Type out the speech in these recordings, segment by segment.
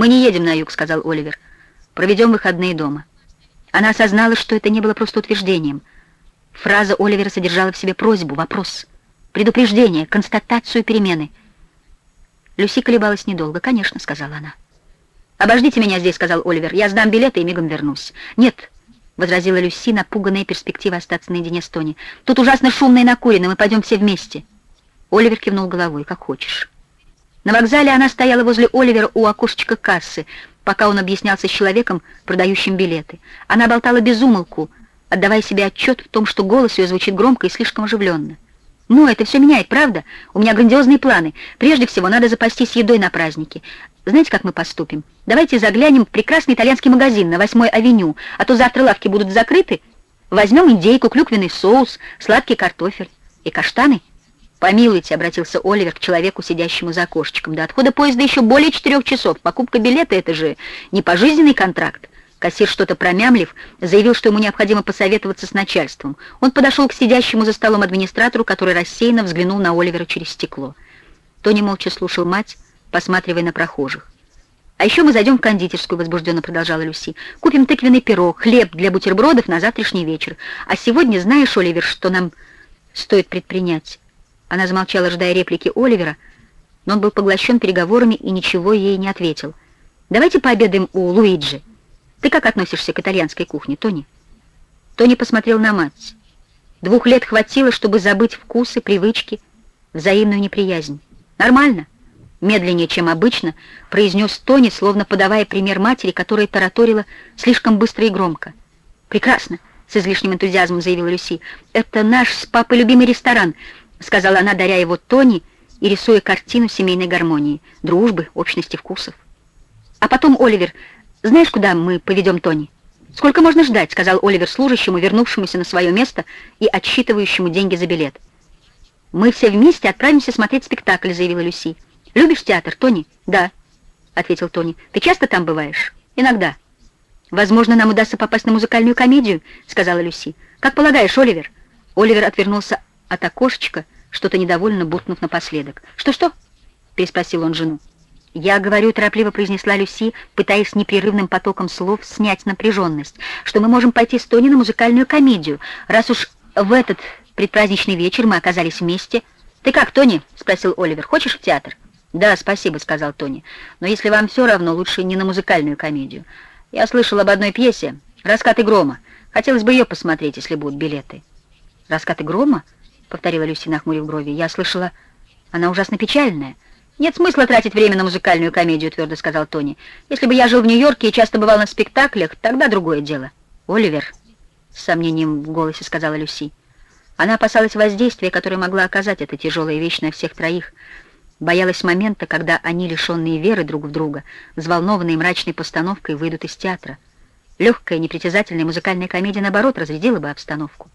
«Мы не едем на юг», — сказал Оливер. «Проведем выходные дома». Она осознала, что это не было просто утверждением. Фраза Оливера содержала в себе просьбу, вопрос, предупреждение, констатацию перемены. Люси колебалась недолго. «Конечно», — сказала она. «Обождите меня здесь», — сказал Оливер. «Я сдам билеты и мигом вернусь». «Нет», — возразила Люси, напуганная перспективой остаться наедине с Тони. «Тут ужасно шумно и накурено, мы пойдем все вместе». Оливер кивнул головой, как хочешь. На вокзале она стояла возле Оливера у окошечка кассы, пока он объяснялся с человеком, продающим билеты. Она болтала без умолку, отдавая себе отчет в том, что голос ее звучит громко и слишком оживленно. «Ну, это все меняет, правда? У меня грандиозные планы. Прежде всего, надо запастись едой на праздники. Знаете, как мы поступим? Давайте заглянем в прекрасный итальянский магазин на 8-й авеню, а то завтра лавки будут закрыты. Возьмем индейку, клюквенный соус, сладкий картофель и каштаны». «Помилуйте», — обратился Оливер к человеку, сидящему за окошечком. «До отхода поезда еще более четырех часов. Покупка билета — это же не пожизненный контракт». Кассир, что-то промямлив, заявил, что ему необходимо посоветоваться с начальством. Он подошел к сидящему за столом администратору, который рассеянно взглянул на Оливера через стекло. Тони молча слушал мать, посматривая на прохожих. «А еще мы зайдем в кондитерскую», — возбужденно продолжала Люси. «Купим тыквенный пирог, хлеб для бутербродов на завтрашний вечер. А сегодня знаешь, Оливер, что нам стоит предпринять?» Она замолчала, ожидая реплики Оливера, но он был поглощен переговорами и ничего ей не ответил. «Давайте пообедаем у Луиджи. Ты как относишься к итальянской кухне, Тони?» Тони посмотрел на мать. Двух лет хватило, чтобы забыть вкусы, привычки, взаимную неприязнь. «Нормально», медленнее, чем обычно, произнес Тони, словно подавая пример матери, которая тараторила слишком быстро и громко. «Прекрасно», — с излишним энтузиазмом заявила Люси. «Это наш с папой любимый ресторан. — сказала она, даря его Тони и рисуя картину семейной гармонии, дружбы, общности вкусов. «А потом, Оливер, знаешь, куда мы поведем Тони?» «Сколько можно ждать?» — сказал Оливер служащему, вернувшемуся на свое место и отсчитывающему деньги за билет. «Мы все вместе отправимся смотреть спектакль», — заявила Люси. «Любишь театр, Тони?» «Да», — ответил Тони. «Ты часто там бываешь?» «Иногда». «Возможно, нам удастся попасть на музыкальную комедию», — сказала Люси. «Как полагаешь, Оливер?» Оливер отвернулся от окошечка, что-то недовольно буркнув напоследок. «Что-что?» — переспросил он жену. «Я говорю», — торопливо произнесла Люси, пытаясь непрерывным потоком слов снять напряженность, что мы можем пойти с Тони на музыкальную комедию, раз уж в этот предпраздничный вечер мы оказались вместе. «Ты как, Тони?» — спросил Оливер. «Хочешь в театр?» «Да, спасибо», — сказал Тони. «Но если вам все равно, лучше не на музыкальную комедию. Я слышал об одной пьесе «Раскаты грома». Хотелось бы ее посмотреть, если будут билеты». «Раскаты грома?» Повторила Люси, нахмурив брови. «Я слышала, она ужасно печальная». «Нет смысла тратить время на музыкальную комедию», — твердо сказал Тони. «Если бы я жил в Нью-Йорке и часто бывал на спектаклях, тогда другое дело». «Оливер», — с сомнением в голосе сказала Люси. Она опасалась воздействия, которое могла оказать эта тяжелая вещь на всех троих. Боялась момента, когда они, лишенные веры друг в друга, взволнованные мрачной постановкой, выйдут из театра. Легкая, непритязательная музыкальная комедия, наоборот, разрядила бы обстановку.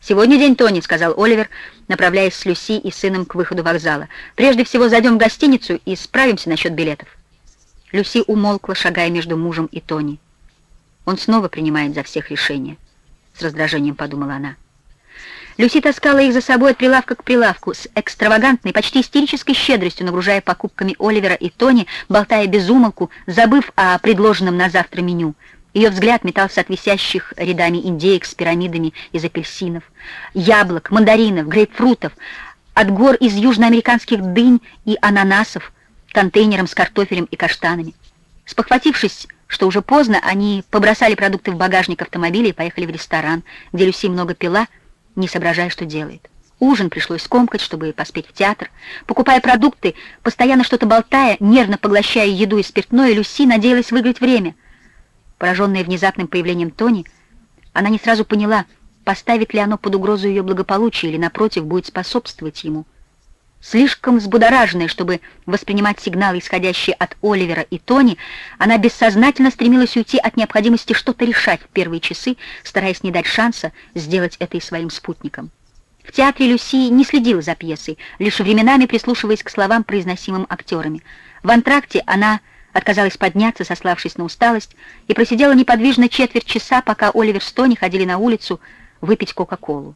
«Сегодня день Тони», — сказал Оливер, направляясь с Люси и сыном к выходу вокзала. «Прежде всего зайдем в гостиницу и справимся насчет билетов». Люси умолкла, шагая между мужем и Тони. «Он снова принимает за всех решения», — с раздражением подумала она. Люси таскала их за собой от прилавка к прилавку с экстравагантной, почти истерической щедростью, нагружая покупками Оливера и Тони, болтая без умолку, забыв о предложенном на завтра меню — ее взгляд метался от висящих рядами индеек с пирамидами из апельсинов, яблок, мандаринов, грейпфрутов, от гор из южноамериканских дынь и ананасов, контейнером с картофелем и каштанами. Спохватившись, что уже поздно, они побросали продукты в багажник автомобиля и поехали в ресторан, где Люси много пила, не соображая, что делает. Ужин пришлось скомкать, чтобы поспеть в театр. Покупая продукты, постоянно что-то болтая, нервно поглощая еду и спиртное, Люси надеялась выиграть время — Пораженная внезапным появлением Тони, она не сразу поняла, поставит ли оно под угрозу ее благополучие или, напротив, будет способствовать ему. Слишком взбудораженная, чтобы воспринимать сигналы, исходящие от Оливера и Тони, она бессознательно стремилась уйти от необходимости что-то решать в первые часы, стараясь не дать шанса сделать это и своим спутникам. В театре Люси не следила за пьесой, лишь временами прислушиваясь к словам, произносимым актерами. В антракте она отказалась подняться, сославшись на усталость, и просидела неподвижно четверть часа, пока Оливер с Тони ходили на улицу выпить Кока-Колу.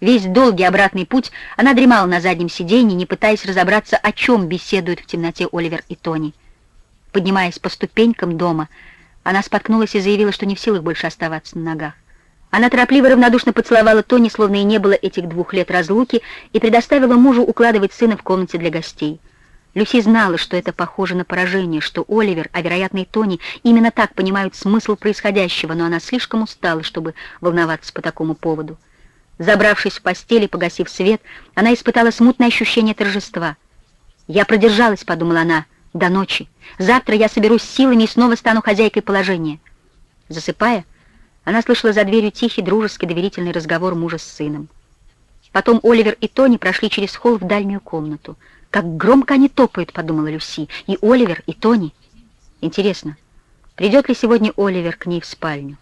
Весь долгий обратный путь она дремала на заднем сиденье, не пытаясь разобраться, о чем беседуют в темноте Оливер и Тони. Поднимаясь по ступенькам дома, она споткнулась и заявила, что не в силах больше оставаться на ногах. Она торопливо равнодушно поцеловала Тони, словно и не было этих двух лет разлуки, и предоставила мужу укладывать сына в комнате для гостей. Люси знала, что это похоже на поражение, что Оливер, а вероятно и Тони, именно так понимают смысл происходящего, но она слишком устала, чтобы волноваться по такому поводу. Забравшись в постели, погасив свет, она испытала смутное ощущение торжества. «Я продержалась», — подумала она, — «до ночи. Завтра я соберусь силами и снова стану хозяйкой положения». Засыпая, она слышала за дверью тихий, дружеский, доверительный разговор мужа с сыном. Потом Оливер и Тони прошли через холл в дальнюю комнату. «Как громко они топают», — подумала Люси, — «и Оливер, и Тони». Интересно, придет ли сегодня Оливер к ней в спальню?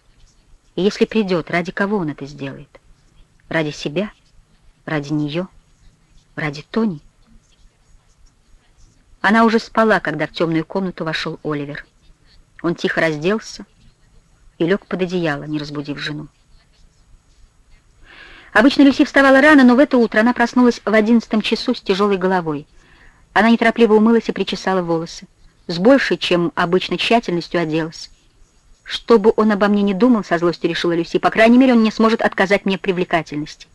И если придет, ради кого он это сделает? Ради себя? Ради нее? Ради Тони? Она уже спала, когда в темную комнату вошел Оливер. Он тихо разделся, и лег под одеяло, не разбудив жену. Обычно Люси вставала рано, но в это утро она проснулась в одиннадцатом часу с тяжелой головой. Она неторопливо умылась и причесала волосы. С большей, чем обычно, тщательностью оделась. Что бы он обо мне не думал, со злостью решила Люси, по крайней мере, он не сможет отказать мне привлекательности.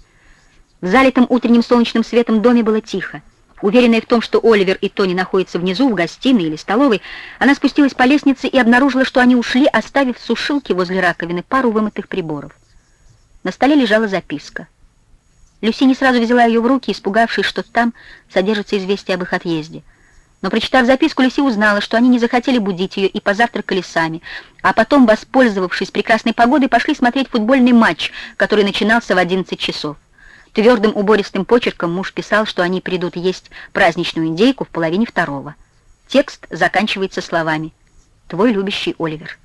В залитом утренним солнечным светом доме было тихо. Уверенная в том, что Оливер и Тони находятся внизу, в гостиной или столовой, она спустилась по лестнице и обнаружила, что они ушли, оставив в сушилке возле раковины пару вымытых приборов. На столе лежала записка. Люси не сразу взяла ее в руки, испугавшись, что там содержится известие об их отъезде. Но, прочитав записку, Люси узнала, что они не захотели будить ее и позавтракали сами, а потом, воспользовавшись прекрасной погодой, пошли смотреть футбольный матч, который начинался в 11 часов. Твердым убористым почерком муж писал, что они придут есть праздничную индейку в половине второго. Текст заканчивается словами «Твой любящий Оливер».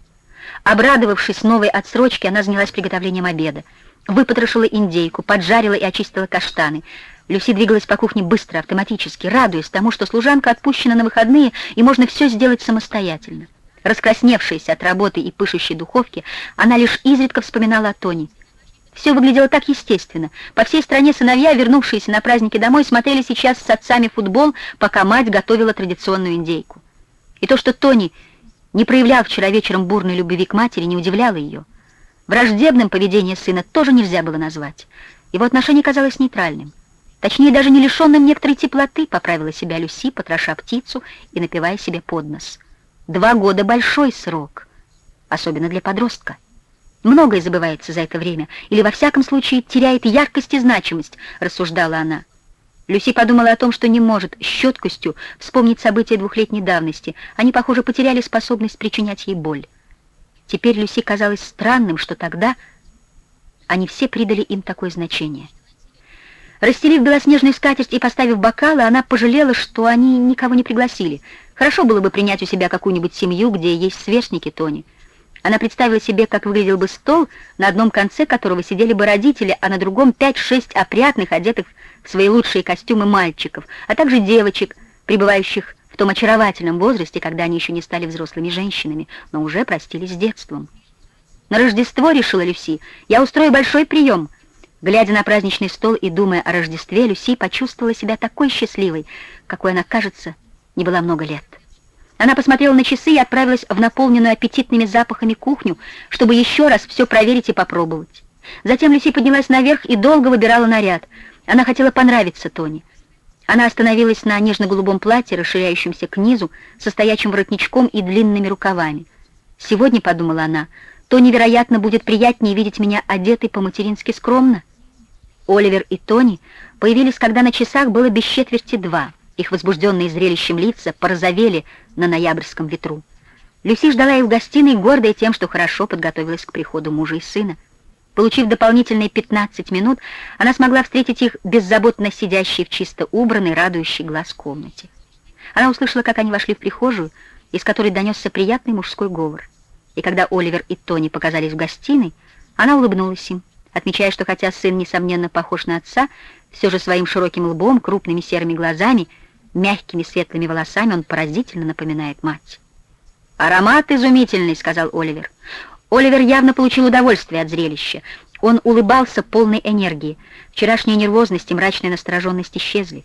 Обрадовавшись новой отсрочке, она занялась приготовлением обеда. Выпотрошила индейку, поджарила и очистила каштаны. Люси двигалась по кухне быстро, автоматически, радуясь тому, что служанка отпущена на выходные, и можно все сделать самостоятельно. Раскрасневшаяся от работы и пышущей духовки, она лишь изредка вспоминала о Тони — все выглядело так естественно. По всей стране сыновья, вернувшиеся на праздники домой, смотрели сейчас с отцами футбол, пока мать готовила традиционную индейку. И то, что Тони не проявлял вчера вечером бурной любви к матери, не удивляло ее. Враждебным поведение сына тоже нельзя было назвать. Его отношение казалось нейтральным. Точнее, даже не лишенным некоторой теплоты, поправила себя Люси, потроша птицу и напивая себе под нос. Два года — большой срок, особенно для подростка. Многое забывается за это время, или во всяком случае теряет яркость и значимость, рассуждала она. Люси подумала о том, что не может с четкостью вспомнить события двухлетней давности. Они, похоже, потеряли способность причинять ей боль. Теперь Люси казалось странным, что тогда они все придали им такое значение. Расстелив белоснежную скатерть и поставив бокалы, она пожалела, что они никого не пригласили. Хорошо было бы принять у себя какую-нибудь семью, где есть сверстники Тони. Она представила себе, как выглядел бы стол, на одном конце которого сидели бы родители, а на другом пять-шесть опрятных, одетых в свои лучшие костюмы мальчиков, а также девочек, пребывающих том очаровательном возрасте, когда они еще не стали взрослыми женщинами, но уже простились с детством. На Рождество, решила Люси, я устрою большой прием. Глядя на праздничный стол и думая о Рождестве, Люси почувствовала себя такой счастливой, какой она, кажется, не была много лет. Она посмотрела на часы и отправилась в наполненную аппетитными запахами кухню, чтобы еще раз все проверить и попробовать. Затем Люси поднялась наверх и долго выбирала наряд. Она хотела понравиться Тони. Она остановилась на нежно-голубом платье, расширяющемся к низу, со стоячим воротничком и длинными рукавами. «Сегодня», — подумала она, — «Тони, вероятно, будет приятнее видеть меня одетой по-матерински скромно». Оливер и Тони появились, когда на часах было без четверти два — их возбужденные зрелищем лица порозовели на ноябрьском ветру. Люси ждала их в гостиной, гордая тем, что хорошо подготовилась к приходу мужа и сына. Получив дополнительные 15 минут, она смогла встретить их беззаботно сидящей в чисто убранной, радующей глаз комнате. Она услышала, как они вошли в прихожую, из которой донесся приятный мужской говор. И когда Оливер и Тони показались в гостиной, она улыбнулась им, отмечая, что хотя сын, несомненно, похож на отца, все же своим широким лбом, крупными серыми глазами — Мягкими светлыми волосами он поразительно напоминает мать. «Аромат изумительный», — сказал Оливер. Оливер явно получил удовольствие от зрелища. Он улыбался полной энергии. Вчерашняя нервозность и мрачная настороженность исчезли.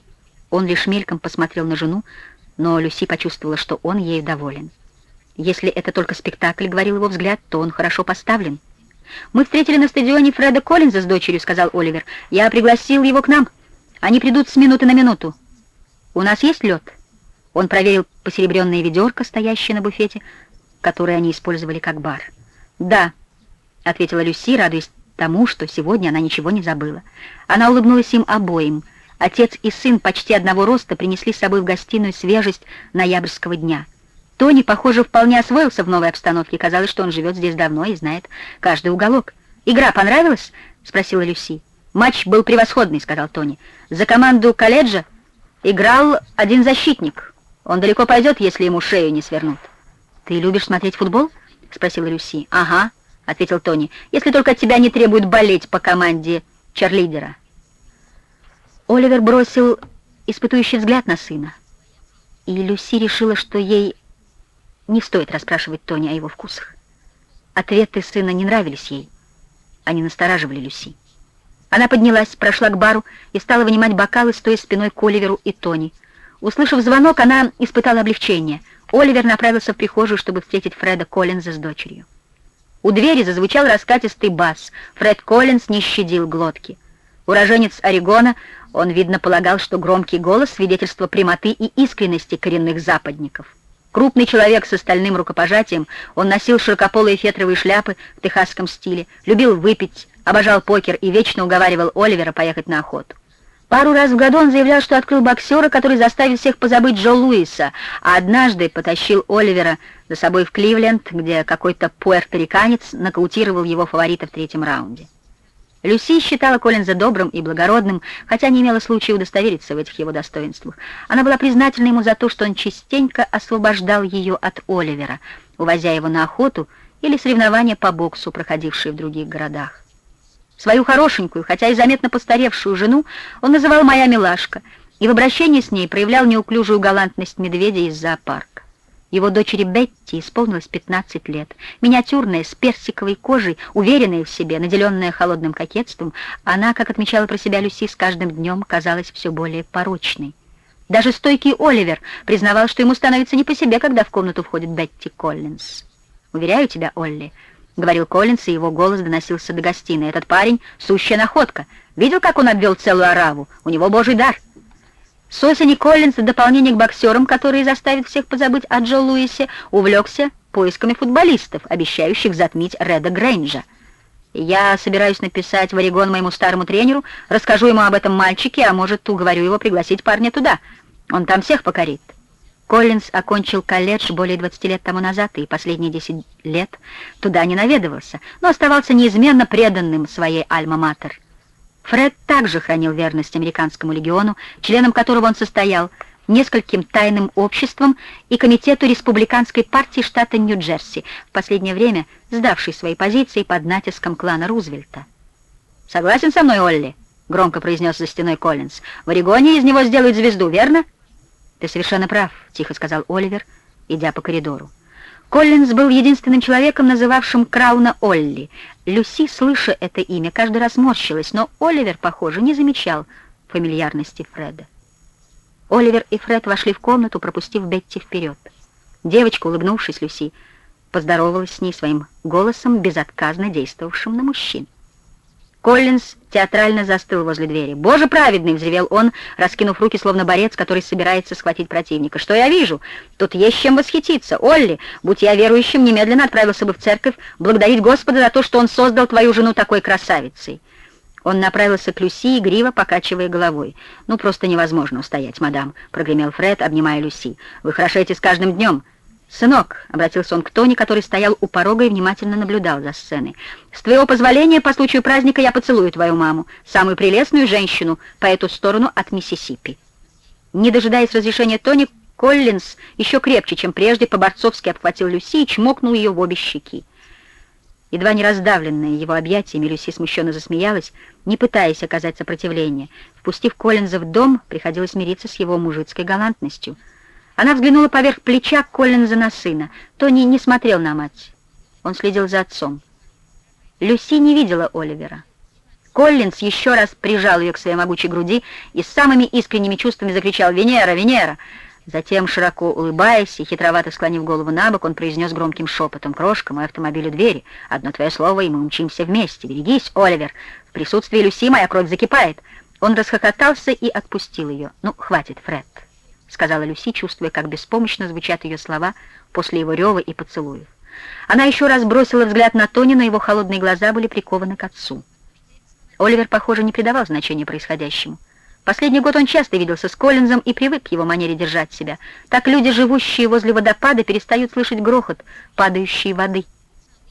Он лишь мельком посмотрел на жену, но Люси почувствовала, что он ей доволен. Если это только спектакль, говорил его взгляд, то он хорошо поставлен. «Мы встретили на стадионе Фреда Коллинза с дочерью», — сказал Оливер. «Я пригласил его к нам. Они придут с минуты на минуту. У нас есть лед?» Он проверил посеребренное ведерко, стоящее на буфете, которое они использовали как бар. «Да», — ответила Люси, радуясь тому, что сегодня она ничего не забыла. Она улыбнулась им обоим. Отец и сын почти одного роста принесли с собой в гостиную свежесть ноябрьского дня — Тони, похоже, вполне освоился в новой обстановке. Казалось, что он живет здесь давно и знает каждый уголок. «Игра понравилась?» — спросила Люси. «Матч был превосходный», — сказал Тони. «За команду колледжа играл один защитник. Он далеко пойдет, если ему шею не свернут». «Ты любишь смотреть футбол?» — спросила Люси. «Ага», — ответил Тони, «если только от тебя не требуют болеть по команде черлидера». Оливер бросил испытующий взгляд на сына, и Люси решила, что ей не стоит расспрашивать Тони о его вкусах. Ответы сына не нравились ей. Они настораживали Люси. Она поднялась, прошла к бару и стала вынимать бокалы, стоя спиной к Оливеру и Тони. Услышав звонок, она испытала облегчение. Оливер направился в прихожую, чтобы встретить Фреда Коллинза с дочерью. У двери зазвучал раскатистый бас. Фред Коллинз не щадил глотки. Уроженец Орегона, он, видно, полагал, что громкий голос — свидетельство прямоты и искренности коренных западников. Крупный человек с остальным рукопожатием, он носил широкополые фетровые шляпы в техасском стиле, любил выпить, обожал покер и вечно уговаривал Оливера поехать на охоту. Пару раз в году он заявлял, что открыл боксера, который заставит всех позабыть Джо Луиса, а однажды потащил Оливера за собой в Кливленд, где какой-то пуэрториканец нокаутировал его фаворита в третьем раунде. Люси считала Коллинза добрым и благородным, хотя не имела случая удостовериться в этих его достоинствах. Она была признательна ему за то, что он частенько освобождал ее от Оливера, увозя его на охоту или соревнования по боксу, проходившие в других городах. Свою хорошенькую, хотя и заметно постаревшую жену он называл «моя милашка», и в обращении с ней проявлял неуклюжую галантность медведя из зоопарка. Его дочери Бетти исполнилось 15 лет. Миниатюрная, с персиковой кожей, уверенная в себе, наделенная холодным кокетством, она, как отмечала про себя Люси, с каждым днем казалась все более порочной. Даже стойкий Оливер признавал, что ему становится не по себе, когда в комнату входит Бетти Коллинз. «Уверяю тебя, Олли», — говорил Коллинз, и его голос доносился до гостиной. «Этот парень — сущая находка. Видел, как он обвел целую ораву? У него божий дар». С осени Коллинз в дополнение к боксерам, которые заставят всех позабыть о Джо Луисе, увлекся поисками футболистов, обещающих затмить Реда Грейнджа. Я собираюсь написать в Орегон моему старому тренеру, расскажу ему об этом мальчике, а может, уговорю его пригласить парня туда. Он там всех покорит. Коллинз окончил колледж более 20 лет тому назад и последние 10 лет туда не наведывался, но оставался неизменно преданным своей альма-матер — Фред также хранил верность американскому легиону, членом которого он состоял, нескольким тайным обществам и комитету республиканской партии штата Нью-Джерси, в последнее время сдавший свои позиции под натиском клана Рузвельта. «Согласен со мной, Олли?» — громко произнес за стеной Коллинз. «В Орегоне из него сделают звезду, верно?» «Ты совершенно прав», — тихо сказал Оливер, идя по коридору. Коллинз был единственным человеком, называвшим Крауна Олли. Люси, слыша это имя, каждый раз морщилась, но Оливер, похоже, не замечал фамильярности Фреда. Оливер и Фред вошли в комнату, пропустив Бетти вперед. Девочка, улыбнувшись Люси, поздоровалась с ней своим голосом, безотказно действовавшим на мужчин. Коллинз театрально застыл возле двери. «Боже праведный!» — взревел он, раскинув руки, словно борец, который собирается схватить противника. «Что я вижу? Тут есть чем восхититься. Олли, будь я верующим, немедленно отправился бы в церковь благодарить Господа за то, что он создал твою жену такой красавицей». Он направился к Люси, игриво покачивая головой. «Ну, просто невозможно устоять, мадам», — прогремел Фред, обнимая Люси. «Вы хорошеете с каждым днем». «Сынок», — обратился он к Тони, который стоял у порога и внимательно наблюдал за сценой, «с твоего позволения по случаю праздника я поцелую твою маму, самую прелестную женщину по эту сторону от Миссисипи». Не дожидаясь разрешения Тони, Коллинз еще крепче, чем прежде, по-борцовски обхватил Люси и чмокнул ее в обе щеки. Едва не раздавленная его объятиями, Люси смущенно засмеялась, не пытаясь оказать сопротивление. Впустив Коллинза в дом, приходилось мириться с его мужицкой галантностью — она взглянула поверх плеча Коллинза на сына. Тони не смотрел на мать. Он следил за отцом. Люси не видела Оливера. Коллинз еще раз прижал ее к своей могучей груди и с самыми искренними чувствами закричал «Венера! Венера!». Затем, широко улыбаясь и хитровато склонив голову на бок, он произнес громким шепотом, «Крошка, мой автомобиль у двери. Одно твое слово, и мы умчимся вместе. Берегись, Оливер. В присутствии Люси моя кровь закипает». Он расхохотался и отпустил ее. «Ну, хватит, Фред», — сказала Люси, чувствуя, как беспомощно звучат ее слова после его рева и поцелуев. Она еще раз бросила взгляд на Тони, но его холодные глаза были прикованы к отцу. Оливер, похоже, не придавал значения происходящему. Последний год он часто виделся с Коллинзом и привык к его манере держать себя. Так люди, живущие возле водопада, перестают слышать грохот падающей воды.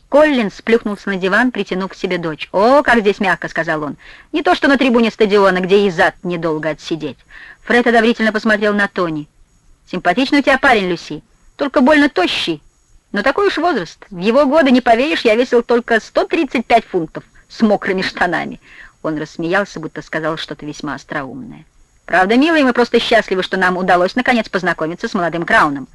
Коллинз плюхнулся на диван, притянув к себе дочь. «О, как здесь мягко!» — сказал он. «Не то, что на трибуне стадиона, где и зад недолго отсидеть». Фред одобрительно посмотрел на Тони. «Симпатичный у тебя парень, Люси, только больно тощий. Но такой уж возраст. В его годы, не поверишь, я весил только 135 фунтов с мокрыми штанами». Он рассмеялся, будто сказал что-то весьма остроумное. «Правда, милый, мы просто счастливы, что нам удалось наконец познакомиться с молодым Крауном».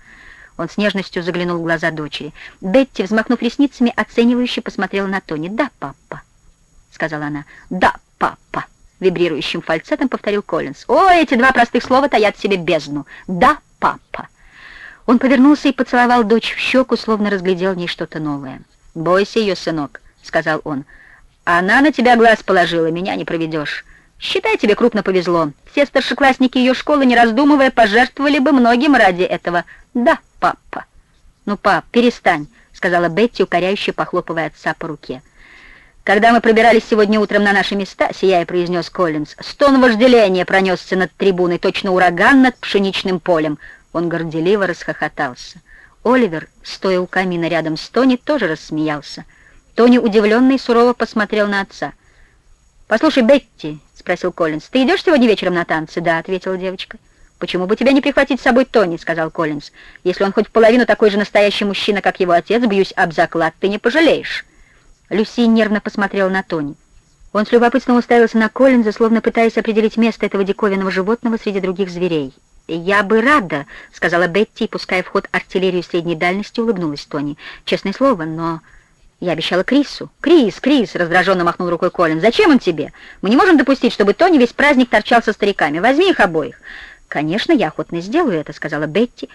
Он с нежностью заглянул в глаза дочери. Бетти, взмахнув ресницами, оценивающе посмотрела на Тони. «Да, папа», — сказала она. «Да, папа», — вибрирующим фальцетом повторил Коллинз. «О, эти два простых слова таят в себе бездну. Да, папа». Он повернулся и поцеловал дочь в щеку, словно разглядел в ней что-то новое. «Бойся ее, сынок», — сказал он. Она на тебя глаз положила, меня не проведешь. Считай, тебе крупно повезло. Все старшеклассники ее школы, не раздумывая, пожертвовали бы многим ради этого. Да, папа. Ну, пап, перестань, сказала Бетти, укоряюще похлопывая отца по руке. Когда мы пробирались сегодня утром на наши места, сияя произнес Коллинз, стон вожделения пронесся над трибуной, точно ураган над пшеничным полем. Он горделиво расхохотался. Оливер, стоя у камина рядом с Тони, тоже рассмеялся. Тони, удивленный, сурово посмотрел на отца. «Послушай, Бетти», — спросил Коллинз, — «ты идешь сегодня вечером на танцы?» «Да», — ответила девочка. «Почему бы тебя не прихватить с собой Тони?» — сказал Коллинз. «Если он хоть половину такой же настоящий мужчина, как его отец, бьюсь об заклад, ты не пожалеешь». Люси нервно посмотрела на Тони. Он с любопытством уставился на Коллинза, словно пытаясь определить место этого диковинного животного среди других зверей. «Я бы рада», — сказала Бетти, пуская в ход артиллерию средней дальности, улыбнулась Тони. «Честное слово, но...» Я обещала Крису. Крис, Крис, раздраженно махнул рукой Колин. Зачем он тебе? Мы не можем допустить, чтобы Тони весь праздник торчал со стариками. Возьми их обоих. Конечно, я охотно сделаю это, сказала Бетти.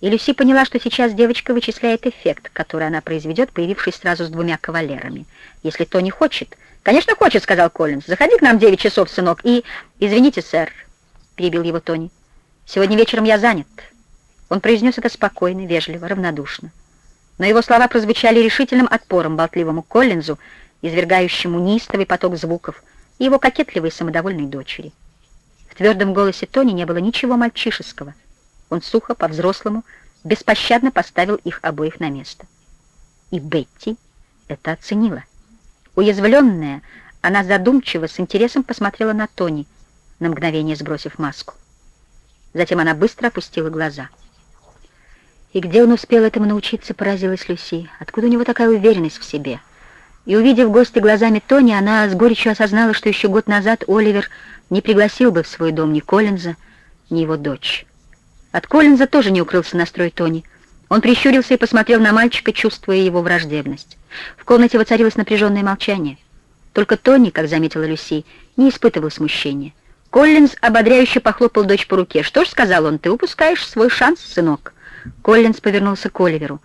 И Люси поняла, что сейчас девочка вычисляет эффект, который она произведет, появившись сразу с двумя кавалерами. Если Тони хочет... Конечно, хочет, сказал Коллинз. Заходи к нам в девять часов, сынок, и... Извините, сэр, перебил его Тони. Сегодня вечером я занят. Он произнес это спокойно, вежливо, равнодушно но его слова прозвучали решительным отпором болтливому Коллинзу, извергающему неистовый поток звуков, и его кокетливой самодовольной дочери. В твердом голосе Тони не было ничего мальчишеского. Он сухо, по-взрослому, беспощадно поставил их обоих на место. И Бетти это оценила. Уязвленная, она задумчиво, с интересом посмотрела на Тони, на мгновение сбросив маску. Затем она быстро опустила глаза — и где он успел этому научиться, поразилась Люси. Откуда у него такая уверенность в себе? И увидев гости глазами Тони, она с горечью осознала, что еще год назад Оливер не пригласил бы в свой дом ни Коллинза, ни его дочь. От Коллинза тоже не укрылся настрой Тони. Он прищурился и посмотрел на мальчика, чувствуя его враждебность. В комнате воцарилось напряженное молчание. Только Тони, как заметила Люси, не испытывал смущения. Коллинз ободряюще похлопал дочь по руке. «Что ж, — сказал он, — ты упускаешь свой шанс, сынок». Коллинз повернулся к Оливеру.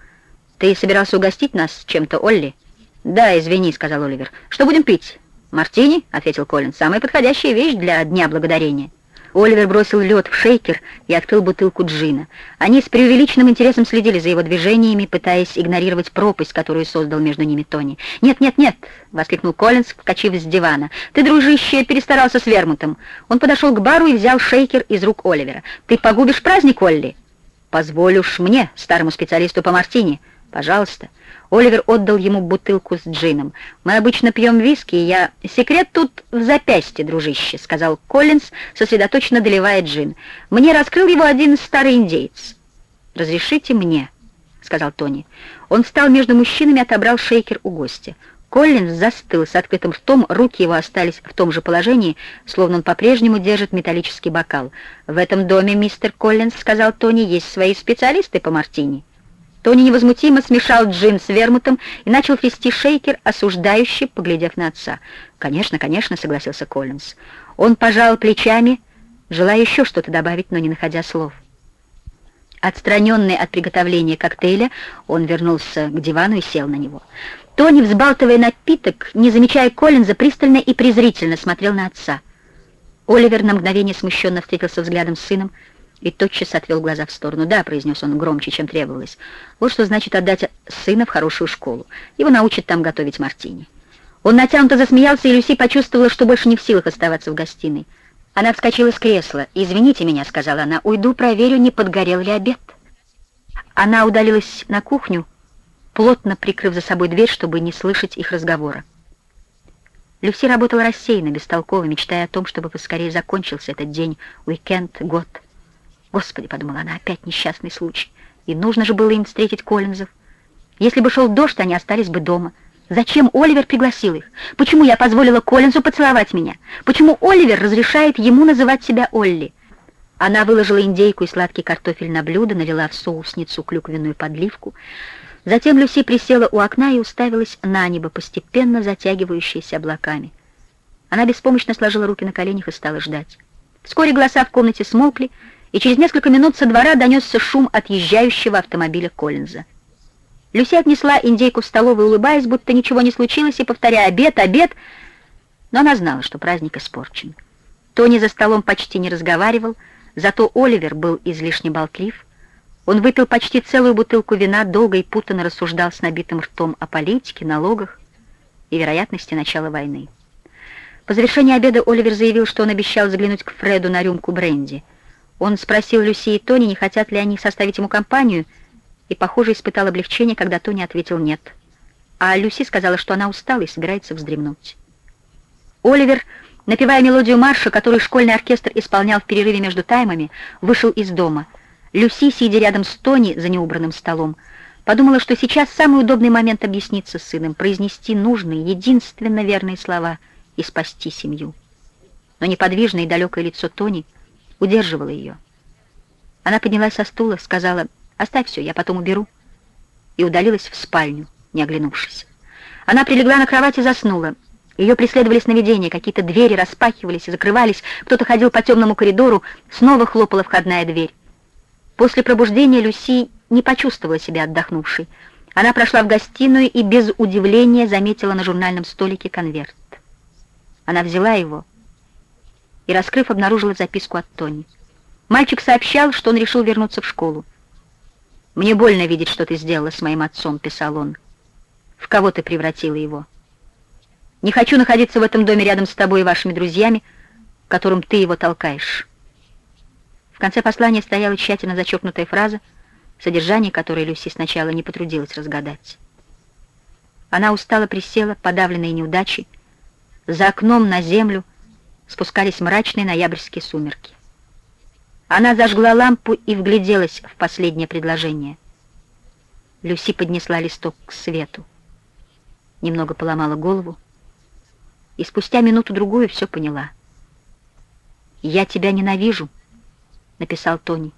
«Ты собирался угостить нас чем-то, Олли?» «Да, извини», — сказал Оливер. «Что будем пить?» «Мартини», — ответил Коллинз. «Самая подходящая вещь для Дня Благодарения». Оливер бросил лед в шейкер и открыл бутылку джина. Они с преувеличенным интересом следили за его движениями, пытаясь игнорировать пропасть, которую создал между ними Тони. «Нет, нет, нет!» — воскликнул Коллинз, вскочив с дивана. «Ты, дружище, перестарался с вермутом». Он подошел к бару и взял шейкер из рук Оливера. «Ты погубишь праздник, Олли?» Позволь уж мне, старому специалисту по мартини. Пожалуйста. Оливер отдал ему бутылку с джином. «Мы обычно пьем виски, и я...» «Секрет тут в запястье, дружище», — сказал Коллинз, сосредоточенно доливая джин. «Мне раскрыл его один старый индейец». «Разрешите мне», — сказал Тони. Он встал между мужчинами и отобрал шейкер у гостя. Коллинз застыл с открытым ртом, руки его остались в том же положении, словно он по-прежнему держит металлический бокал. «В этом доме, мистер Коллинз, — сказал Тони, — есть свои специалисты по мартини». Тони невозмутимо смешал джин с вермутом и начал трясти шейкер, осуждающий, поглядев на отца. «Конечно, конечно», — согласился Коллинз. Он пожал плечами, желая еще что-то добавить, но не находя слов. Отстраненный от приготовления коктейля, он вернулся к дивану и сел на него. Тони, взбалтывая напиток, не замечая Коллинза, пристально и презрительно смотрел на отца. Оливер на мгновение смущенно встретился взглядом с сыном и тотчас отвел глаза в сторону. «Да», — произнес он громче, чем требовалось, — «вот что значит отдать сына в хорошую школу. Его научат там готовить мартини». Он натянуто засмеялся, и Люси почувствовала, что больше не в силах оставаться в гостиной. Она вскочила с кресла. «Извините меня», — сказала она, — «уйду, проверю, не подгорел ли обед». Она удалилась на кухню, плотно прикрыв за собой дверь, чтобы не слышать их разговора. Люси работала рассеянно, бестолково, мечтая о том, чтобы поскорее закончился этот день, уикенд, год. «Господи», — подумала она, — «опять несчастный случай. И нужно же было им встретить Коллинзов. Если бы шел дождь, они остались бы дома». Зачем Оливер пригласил их? Почему я позволила Коллинзу поцеловать меня? Почему Оливер разрешает ему называть себя Олли? Она выложила индейку и сладкий картофель на блюдо, налила в соусницу клюквенную подливку. Затем Люси присела у окна и уставилась на небо, постепенно затягивающееся облаками. Она беспомощно сложила руки на коленях и стала ждать. Вскоре голоса в комнате смолкли, и через несколько минут со двора донесся шум отъезжающего автомобиля Коллинза. Люси отнесла индейку в столовую, улыбаясь, будто ничего не случилось, и повторяя «обед, обед», но она знала, что праздник испорчен. Тони за столом почти не разговаривал, зато Оливер был излишне болтлив. Он выпил почти целую бутылку вина, долго и путанно рассуждал с набитым ртом о политике, налогах и вероятности начала войны. По завершении обеда Оливер заявил, что он обещал заглянуть к Фреду на рюмку бренди. Он спросил Люси и Тони, не хотят ли они составить ему компанию, и, похоже, испытал облегчение, когда Тони ответил «нет». А Люси сказала, что она устала и собирается вздремнуть. Оливер, напевая мелодию марша, которую школьный оркестр исполнял в перерыве между таймами, вышел из дома. Люси, сидя рядом с Тони за неубранным столом, подумала, что сейчас самый удобный момент объясниться с сыном, произнести нужные, единственно верные слова и спасти семью. Но неподвижное и далекое лицо Тони удерживало ее. Она поднялась со стула, сказала Оставь все, я потом уберу». И удалилась в спальню, не оглянувшись. Она прилегла на кровать и заснула. Ее преследовали сновидения, какие-то двери распахивались и закрывались, кто-то ходил по темному коридору, снова хлопала входная дверь. После пробуждения Люси не почувствовала себя отдохнувшей. Она прошла в гостиную и без удивления заметила на журнальном столике конверт. Она взяла его и, раскрыв, обнаружила записку от Тони. Мальчик сообщал, что он решил вернуться в школу. «Мне больно видеть, что ты сделала с моим отцом», — писал он. «В кого ты превратила его? Не хочу находиться в этом доме рядом с тобой и вашими друзьями, которым ты его толкаешь». В конце послания стояла тщательно зачеркнутая фраза, содержание которой Люси сначала не потрудилась разгадать. Она устало присела, подавленная неудачей. За окном на землю спускались мрачные ноябрьские сумерки. Она зажгла лампу и вгляделась в последнее предложение. Люси поднесла листок к свету. Немного поломала голову и спустя минуту-другую все поняла. «Я тебя ненавижу», — написал Тони.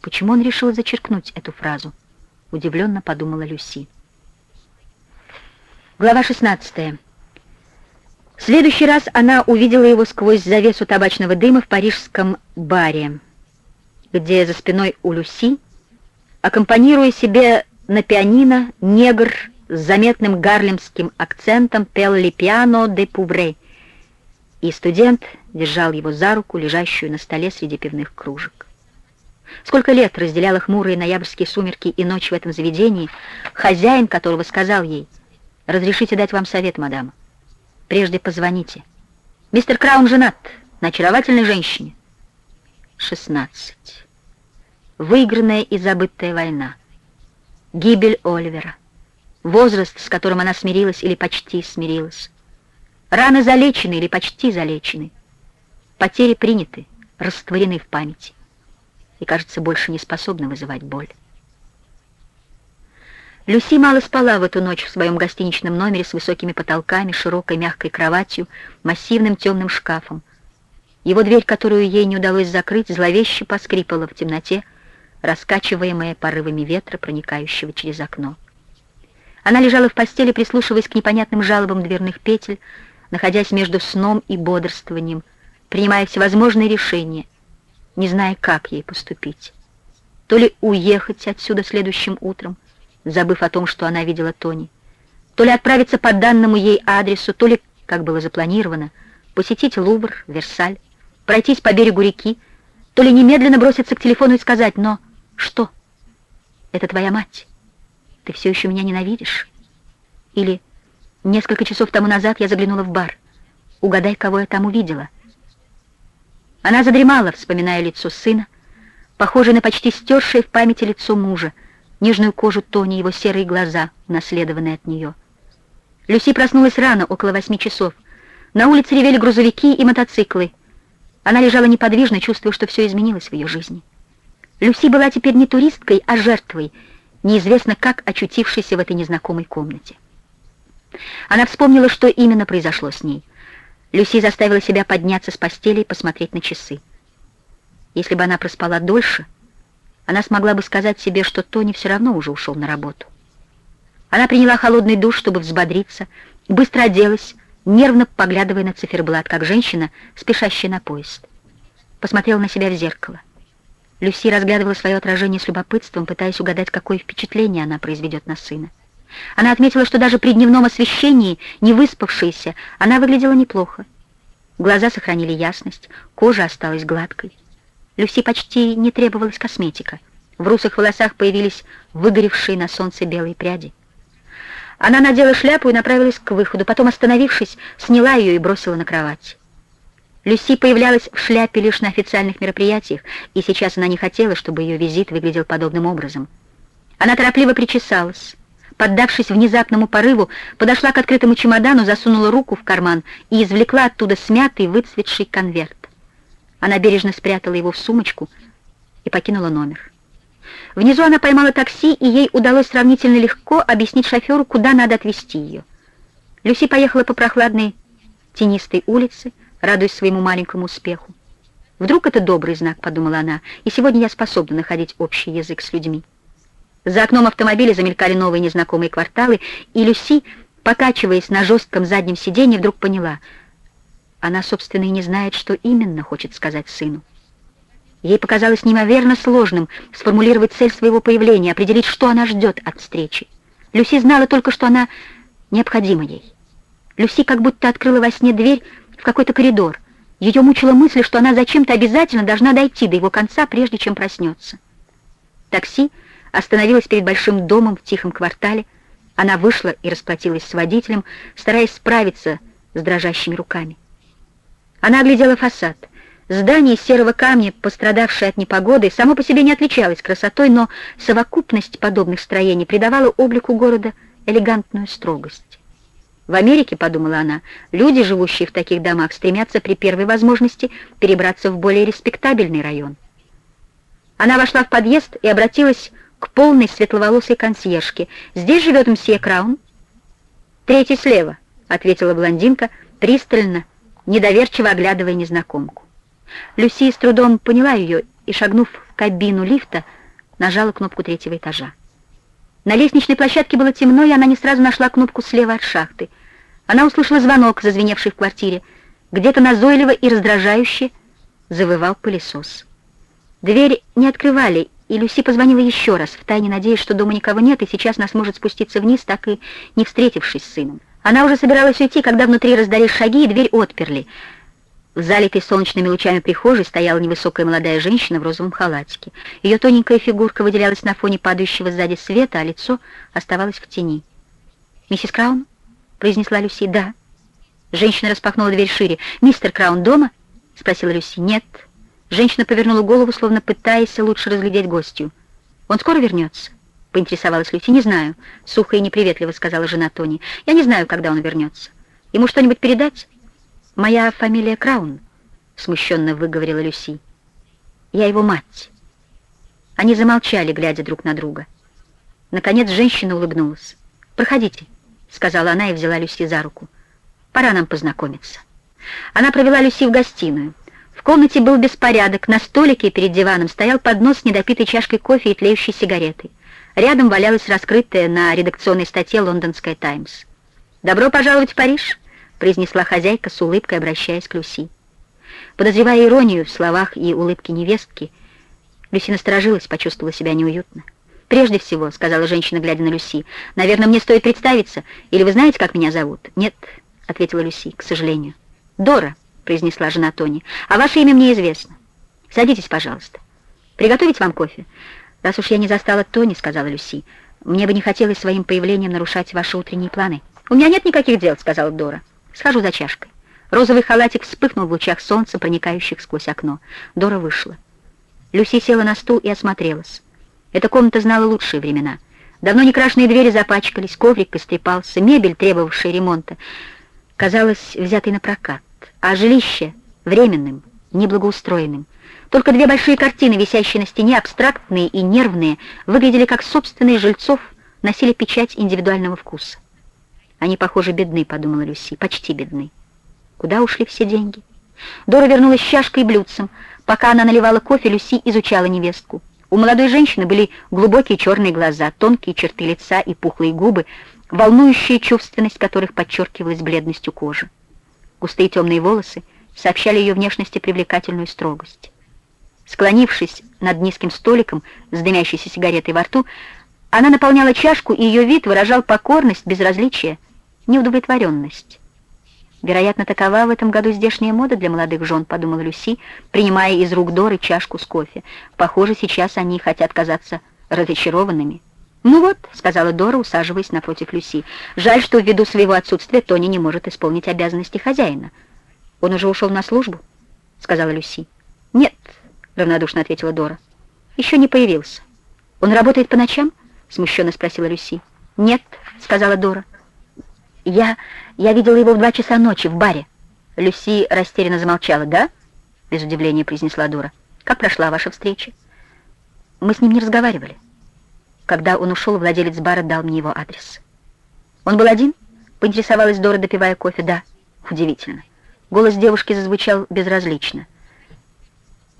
Почему он решил зачеркнуть эту фразу? Удивленно подумала Люси. Глава 16. В следующий раз она увидела его сквозь завесу табачного дыма в парижском баре, где за спиной у Люси, аккомпанируя себе на пианино, негр с заметным гарлемским акцентом пел «Ли пиано де пувре», и студент держал его за руку, лежащую на столе среди пивных кружек. Сколько лет разделяло хмурые ноябрьские сумерки и ночь в этом заведении, хозяин которого сказал ей, «Разрешите дать вам совет, мадам. Прежде позвоните. Мистер Краун женат на очаровательной женщине. 16. Выигранная и забытая война. Гибель Оливера. Возраст, с которым она смирилась или почти смирилась. Раны залечены или почти залечены. Потери приняты, растворены в памяти. И, кажется, больше не способны вызывать боль. Люси мало спала в эту ночь в своем гостиничном номере с высокими потолками, широкой мягкой кроватью, массивным темным шкафом. Его дверь, которую ей не удалось закрыть, зловеще поскрипала в темноте, раскачиваемая порывами ветра, проникающего через окно. Она лежала в постели, прислушиваясь к непонятным жалобам дверных петель, находясь между сном и бодрствованием, принимая всевозможные решения, не зная, как ей поступить. то ли уехать отсюда следующим утром, забыв о том, что она видела Тони, то ли отправиться по данному ей адресу, то ли, как было запланировано, посетить Лувр, Версаль, пройтись по берегу реки, то ли немедленно броситься к телефону и сказать «Но что? Это твоя мать. Ты все еще меня ненавидишь?» Или «Несколько часов тому назад я заглянула в бар. Угадай, кого я там увидела». Она задремала, вспоминая лицо сына, похожее на почти стершее в памяти лицо мужа, нежную кожу Тони, его серые глаза, унаследованные от нее. Люси проснулась рано, около восьми часов. На улице ревели грузовики и мотоциклы. Она лежала неподвижно, чувствуя, что все изменилось в ее жизни. Люси была теперь не туристкой, а жертвой, неизвестно как очутившейся в этой незнакомой комнате. Она вспомнила, что именно произошло с ней. Люси заставила себя подняться с постели и посмотреть на часы. Если бы она проспала дольше, она смогла бы сказать себе, что Тони все равно уже ушел на работу. Она приняла холодный душ, чтобы взбодриться, быстро оделась, нервно поглядывая на циферблат, как женщина, спешащая на поезд. Посмотрела на себя в зеркало. Люси разглядывала свое отражение с любопытством, пытаясь угадать, какое впечатление она произведет на сына. Она отметила, что даже при дневном освещении, не выспавшаяся, она выглядела неплохо. Глаза сохранили ясность, кожа осталась гладкой. Люси почти не требовалась косметика. В русых волосах появились выгоревшие на солнце белые пряди. Она надела шляпу и направилась к выходу, потом, остановившись, сняла ее и бросила на кровать. Люси появлялась в шляпе лишь на официальных мероприятиях, и сейчас она не хотела, чтобы ее визит выглядел подобным образом. Она торопливо причесалась, поддавшись внезапному порыву, подошла к открытому чемодану, засунула руку в карман и извлекла оттуда смятый, выцветший конверт. Она бережно спрятала его в сумочку и покинула номер. Внизу она поймала такси, и ей удалось сравнительно легко объяснить шоферу, куда надо отвезти ее. Люси поехала по прохладной тенистой улице, радуясь своему маленькому успеху. «Вдруг это добрый знак», — подумала она, — «и сегодня я способна находить общий язык с людьми». За окном автомобиля замелькали новые незнакомые кварталы, и Люси, покачиваясь на жестком заднем сиденье, вдруг поняла. Она, собственно, и не знает, что именно хочет сказать сыну. Ей показалось неимоверно сложным сформулировать цель своего появления, определить, что она ждет от встречи. Люси знала только, что она необходима ей. Люси как будто открыла во сне дверь в какой-то коридор. Ее мучила мысль, что она зачем-то обязательно должна дойти до его конца, прежде чем проснется. Такси остановилась перед большим домом в тихом квартале. Она вышла и расплатилась с водителем, стараясь справиться с дрожащими руками. Она оглядела фасад. Здание из серого камня, пострадавшее от непогоды, само по себе не отличалось красотой, но совокупность подобных строений придавала облику города элегантную строгость. В Америке, подумала она, люди, живущие в таких домах, стремятся при первой возможности перебраться в более респектабельный район. Она вошла в подъезд и обратилась к полной светловолосой консьержке. «Здесь живет мсье Краун?» «Третий слева», — ответила блондинка, пристально, недоверчиво оглядывая незнакомку. Люси с трудом поняла ее и, шагнув в кабину лифта, нажала кнопку третьего этажа. На лестничной площадке было темно, и она не сразу нашла кнопку слева от шахты. Она услышала звонок, зазвеневший в квартире. Где-то назойливо и раздражающе завывал пылесос. Дверь не открывали, и Люси позвонила еще раз, втайне надеясь, что дома никого нет, и сейчас она сможет спуститься вниз, так и не встретившись с сыном. Она уже собиралась уйти, когда внутри раздались шаги, и дверь отперли. В залитой солнечными лучами прихожей стояла невысокая молодая женщина в розовом халатике. Ее тоненькая фигурка выделялась на фоне падающего сзади света, а лицо оставалось в тени. «Миссис Краун?» — произнесла Люси. «Да». Женщина распахнула дверь шире. «Мистер Краун дома?» — спросила Люси. «Нет». Женщина повернула голову, словно пытаясь лучше разглядеть гостью. «Он скоро вернется?» — поинтересовалась Люси. «Не знаю», — сухо и неприветливо сказала жена Тони. «Я не знаю, когда он вернется. Ему что-нибудь передать?» «Моя фамилия Краун», — смущенно выговорила Люси. «Я его мать». Они замолчали, глядя друг на друга. Наконец женщина улыбнулась. «Проходите», — сказала она и взяла Люси за руку. «Пора нам познакомиться». Она провела Люси в гостиную. В комнате был беспорядок, на столике перед диваном стоял поднос с недопитой чашкой кофе и тлеющей сигаретой. Рядом валялась раскрытая на редакционной статье «Лондонская Таймс». «Добро пожаловать в Париж», — произнесла хозяйка с улыбкой, обращаясь к Люси. Подозревая иронию в словах и улыбке невестки, Люси насторожилась, почувствовала себя неуютно. «Прежде всего», — сказала женщина, глядя на Люси, — «наверное, мне стоит представиться. Или вы знаете, как меня зовут?» «Нет», — ответила Люси, — «к сожалению». «Дора», — произнесла жена Тони, — «а ваше имя мне известно. Садитесь, пожалуйста. Приготовить вам кофе?» «Раз уж я не застала Тони», — сказала Люси, — «мне бы не хотелось своим появлением нарушать ваши утренние планы». «У меня нет никаких дел», — сказала Дора. «Схожу за чашкой». Розовый халатик вспыхнул в лучах солнца, проникающих сквозь окно. Дора вышла. Люси села на стул и осмотрелась. Эта комната знала лучшие времена. Давно не крашеные двери запачкались, коврик истрепался, мебель, требовавшая ремонта, казалась взятой на прокат, а жилище — временным, неблагоустроенным. Только две большие картины, висящие на стене, абстрактные и нервные, выглядели как собственные жильцов, носили печать индивидуального вкуса. «Они, похоже, бедны», — подумала Люси, — «почти бедны». Куда ушли все деньги? Дора вернулась с чашкой и блюдцем. Пока она наливала кофе, Люси изучала невестку. У молодой женщины были глубокие черные глаза, тонкие черты лица и пухлые губы, волнующая чувственность которых подчеркивалась бледностью кожи. Густые темные волосы сообщали ее внешности привлекательную строгость. Склонившись над низким столиком с дымящейся сигаретой во рту, она наполняла чашку, и ее вид выражал покорность, безразличие, неудовлетворенность. Вероятно, такова в этом году здешняя мода для молодых жен, подумала Люси, принимая из рук Доры чашку с кофе. Похоже, сейчас они хотят казаться разочарованными. «Ну вот», — сказала Дора, усаживаясь напротив Люси, «жаль, что ввиду своего отсутствия Тони не может исполнить обязанности хозяина». «Он уже ушел на службу?» — сказала Люси. «Нет», — равнодушно ответила Дора. «Еще не появился». «Он работает по ночам?» — смущенно спросила Люси. «Нет», — сказала Дора. «Я... я видела его в два часа ночи в баре». Люси растерянно замолчала. «Да?» — без удивления произнесла Дора. «Как прошла ваша встреча?» «Мы с ним не разговаривали». Когда он ушел, владелец бара дал мне его адрес. «Он был один?» — поинтересовалась Дора, допивая кофе. «Да». «Удивительно». Голос девушки зазвучал безразлично.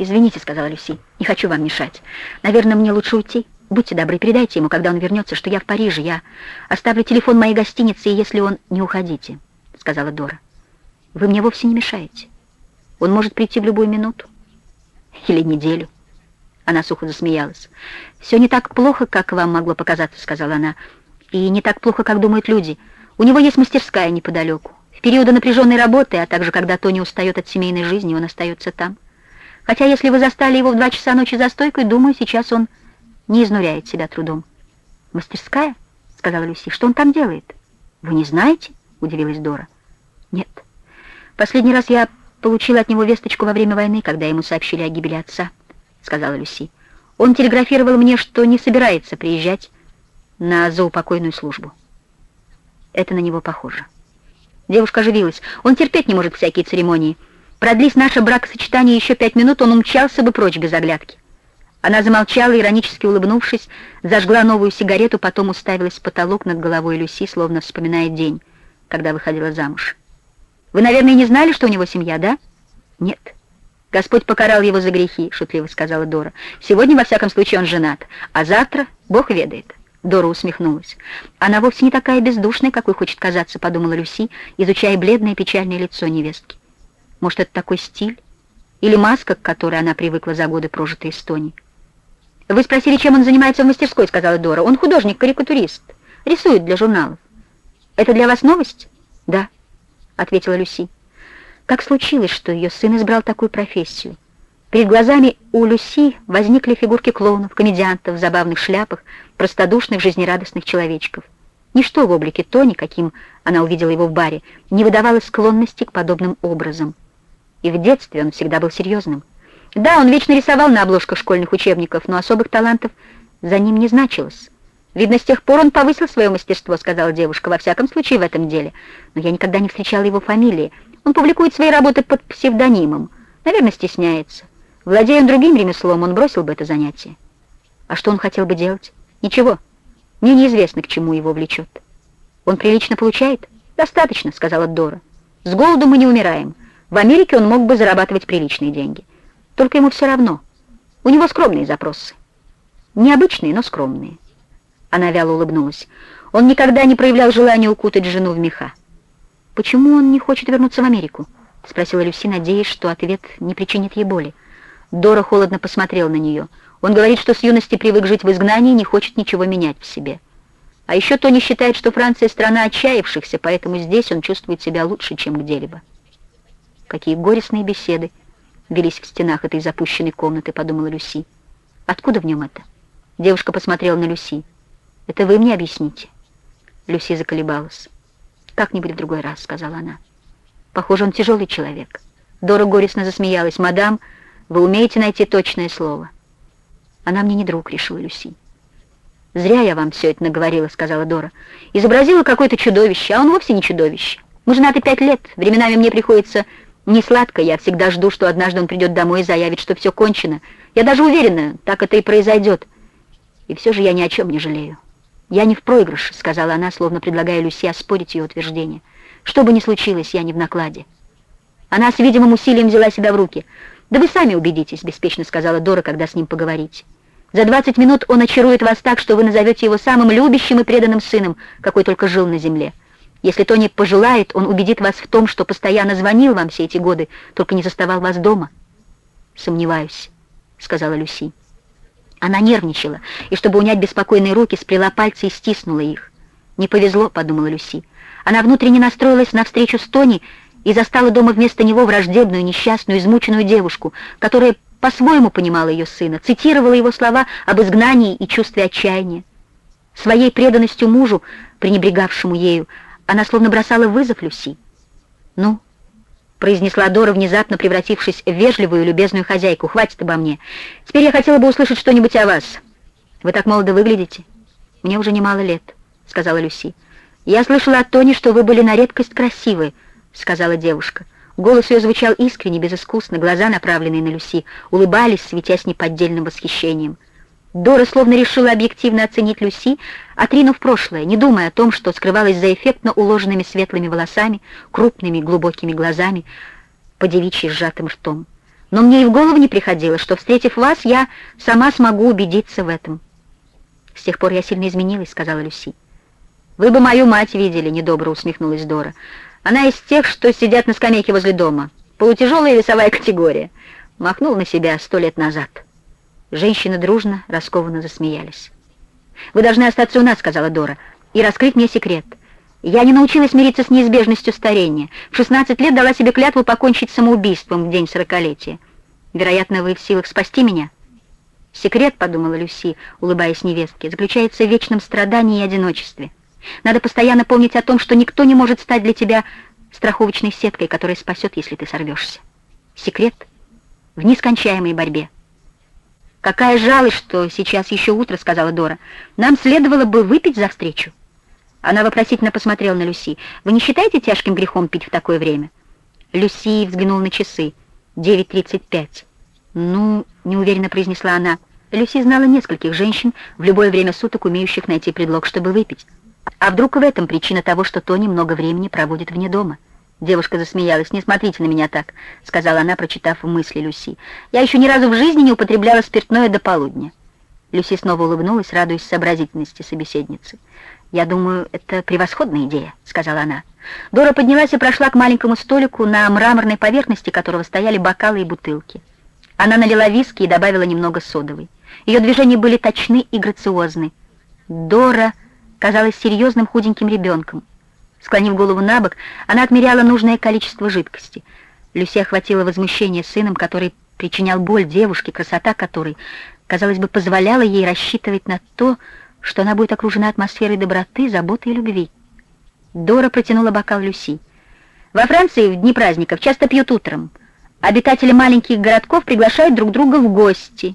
«Извините», — сказала Люси, — «не хочу вам мешать. Наверное, мне лучше уйти». Будьте добры, передайте ему, когда он вернется, что я в Париже. Я оставлю телефон моей гостиницы, и если он... Не уходите, — сказала Дора. Вы мне вовсе не мешаете. Он может прийти в любую минуту. Или неделю. Она сухо засмеялась. «Все не так плохо, как вам могло показаться», — сказала она. «И не так плохо, как думают люди. У него есть мастерская неподалеку. В периоды напряженной работы, а также когда Тони устает от семейной жизни, он остается там. Хотя если вы застали его в два часа ночи за стойкой, думаю, сейчас он не изнуряет себя трудом. «Мастерская?» — сказала Люси. «Что он там делает?» «Вы не знаете?» — удивилась Дора. «Нет. Последний раз я получила от него весточку во время войны, когда ему сообщили о гибели отца», — сказала Люси. «Он телеграфировал мне, что не собирается приезжать на заупокойную службу. Это на него похоже». Девушка оживилась. «Он терпеть не может всякие церемонии. Продлись наше бракосочетание еще пять минут, он умчался бы прочь без оглядки». Она замолчала, иронически улыбнувшись, зажгла новую сигарету, потом уставилась в потолок над головой Люси, словно вспоминая день, когда выходила замуж. «Вы, наверное, не знали, что у него семья, да?» «Нет». «Господь покарал его за грехи», — шутливо сказала Дора. «Сегодня, во всяком случае, он женат, а завтра Бог ведает». Дора усмехнулась. «Она вовсе не такая бездушная, какой хочет казаться», — подумала Люси, изучая бледное печальное лицо невестки. «Может, это такой стиль? Или маска, к которой она привыкла за годы, прожитые с Тони?» «Вы спросили, чем он занимается в мастерской», — сказала Дора. «Он художник-карикатурист. Рисует для журналов». «Это для вас новость?» «Да», — ответила Люси. Как случилось, что ее сын избрал такую профессию? Перед глазами у Люси возникли фигурки клоунов, комедиантов в забавных шляпах, простодушных, жизнерадостных человечков. Ничто в облике Тони, каким она увидела его в баре, не выдавало склонности к подобным образам. И в детстве он всегда был серьезным. Да, он вечно рисовал на обложках школьных учебников, но особых талантов за ним не значилось. «Видно, с тех пор он повысил свое мастерство», — сказала девушка, «во всяком случае в этом деле. Но я никогда не встречала его фамилии. Он публикует свои работы под псевдонимом. Наверное, стесняется. Владея другим ремеслом, он бросил бы это занятие. А что он хотел бы делать? Ничего. Мне неизвестно, к чему его влечет. Он прилично получает? Достаточно, сказала Дора. С голоду мы не умираем. В Америке он мог бы зарабатывать приличные деньги. Только ему все равно. У него скромные запросы. Необычные, но скромные. Она вяло улыбнулась. Он никогда не проявлял желания укутать жену в меха. «Почему он не хочет вернуться в Америку?» — спросила Люси, надеясь, что ответ не причинит ей боли. Дора холодно посмотрела на нее. Он говорит, что с юности привык жить в изгнании и не хочет ничего менять в себе. А еще Тони считает, что Франция страна отчаявшихся, поэтому здесь он чувствует себя лучше, чем где-либо. Какие горестные беседы велись в стенах этой запущенной комнаты, подумала Люси. Откуда в нем это? Девушка посмотрела на Люси. Это вы мне объясните. Люси заколебалась. «Как-нибудь в другой раз», — сказала она. «Похоже, он тяжелый человек». Дора горестно засмеялась. «Мадам, вы умеете найти точное слово?» «Она мне не друг», — решила Люси. «Зря я вам все это наговорила», — сказала Дора. «Изобразила какое-то чудовище, а он вовсе не чудовище. Мы женаты пять лет, временами мне приходится не сладко, я всегда жду, что однажды он придет домой и заявит, что все кончено. Я даже уверена, так это и произойдет. И все же я ни о чем не жалею». «Я не в проигрыше», — сказала она, словно предлагая Люси оспорить ее утверждение. «Что бы ни случилось, я не в накладе». Она с видимым усилием взяла себя в руки. «Да вы сами убедитесь», — беспечно сказала Дора, когда с ним поговорить. За 20 минут он очарует вас так, что вы назовете его самым любящим и преданным сыном, какой только жил на земле. Если Тони пожелает, он убедит вас в том, что постоянно звонил вам все эти годы, только не заставал вас дома. «Сомневаюсь», — сказала Люси. Она нервничала, и, чтобы унять беспокойные руки, сплела пальцы и стиснула их. «Не повезло», — подумала Люси. Она внутренне настроилась на встречу с Тони и застала дома вместо него враждебную, несчастную, измученную девушку, которая по-своему понимала ее сына, цитировала его слова об изгнании и чувстве отчаяния. Своей преданностью мужу, пренебрегавшему ею, она словно бросала вызов Люси. «Ну», — произнесла Дора, внезапно превратившись в вежливую и любезную хозяйку, — «хватит обо мне. Теперь я хотела бы услышать что-нибудь о вас. Вы так молодо выглядите». «Мне уже немало лет», — сказала Люси. «Я слышала от Тони, что вы были на редкость красивы», — сказала девушка. Голос ее звучал искренне, безыскусно, глаза, направленные на Люси, улыбались, светясь неподдельным восхищением. Дора словно решила объективно оценить Люси, отринув прошлое, не думая о том, что скрывалось за эффектно уложенными светлыми волосами, крупными глубокими глазами, по девичьи сжатым ртом. Но мне и в голову не приходило, что, встретив вас, я сама смогу убедиться в этом. «С тех пор я сильно изменилась», — сказала Люси. «Вы бы мою мать видели», — недобро усмехнулась Дора. Она из тех, что сидят на скамейке возле дома. Полутяжелая весовая категория. Махнул на себя сто лет назад. Женщины дружно, раскованно засмеялись. «Вы должны остаться у нас», — сказала Дора, — «и раскрыть мне секрет. Я не научилась мириться с неизбежностью старения. В 16 лет дала себе клятву покончить самоубийством в день сорокалетия. Вероятно, вы в силах спасти меня?» «Секрет», — подумала Люси, улыбаясь невестке, — «заключается в вечном страдании и одиночестве». Надо постоянно помнить о том, что никто не может стать для тебя страховочной сеткой, которая спасет, если ты сорвешься. Секрет в нескончаемой борьбе. «Какая жалость, что сейчас еще утро», — сказала Дора. «Нам следовало бы выпить за встречу». Она вопросительно посмотрела на Люси. «Вы не считаете тяжким грехом пить в такое время?» Люси взглянула на часы. «Девять тридцать пять». «Ну», — неуверенно произнесла она. Люси знала нескольких женщин, в любое время суток умеющих найти предлог, чтобы выпить. А вдруг в этом причина того, что Тони много времени проводит вне дома? Девушка засмеялась. «Не смотрите на меня так», — сказала она, прочитав мысли Люси. «Я еще ни разу в жизни не употребляла спиртное до полудня». Люси снова улыбнулась, радуясь сообразительности собеседницы. «Я думаю, это превосходная идея», — сказала она. Дора поднялась и прошла к маленькому столику, на мраморной поверхности которого стояли бокалы и бутылки. Она налила виски и добавила немного содовой. Ее движения были точны и грациозны. Дора казалась серьезным худеньким ребенком. Склонив голову на бок, она отмеряла нужное количество жидкости. Люси охватило возмущение сыном, который причинял боль девушке, красота которой, казалось бы, позволяла ей рассчитывать на то, что она будет окружена атмосферой доброты, заботы и любви. Дора протянула бокал Люси. Во Франции в дни праздников часто пьют утром. Обитатели маленьких городков приглашают друг друга в гости.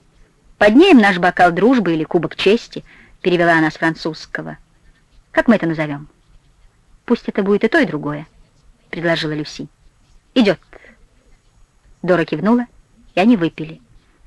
«Поднеем наш бокал дружбы или кубок чести», — перевела она с французского. Как мы это назовем? Пусть это будет и то, и другое, предложила Люси. Идет. Дора кивнула, и они выпили.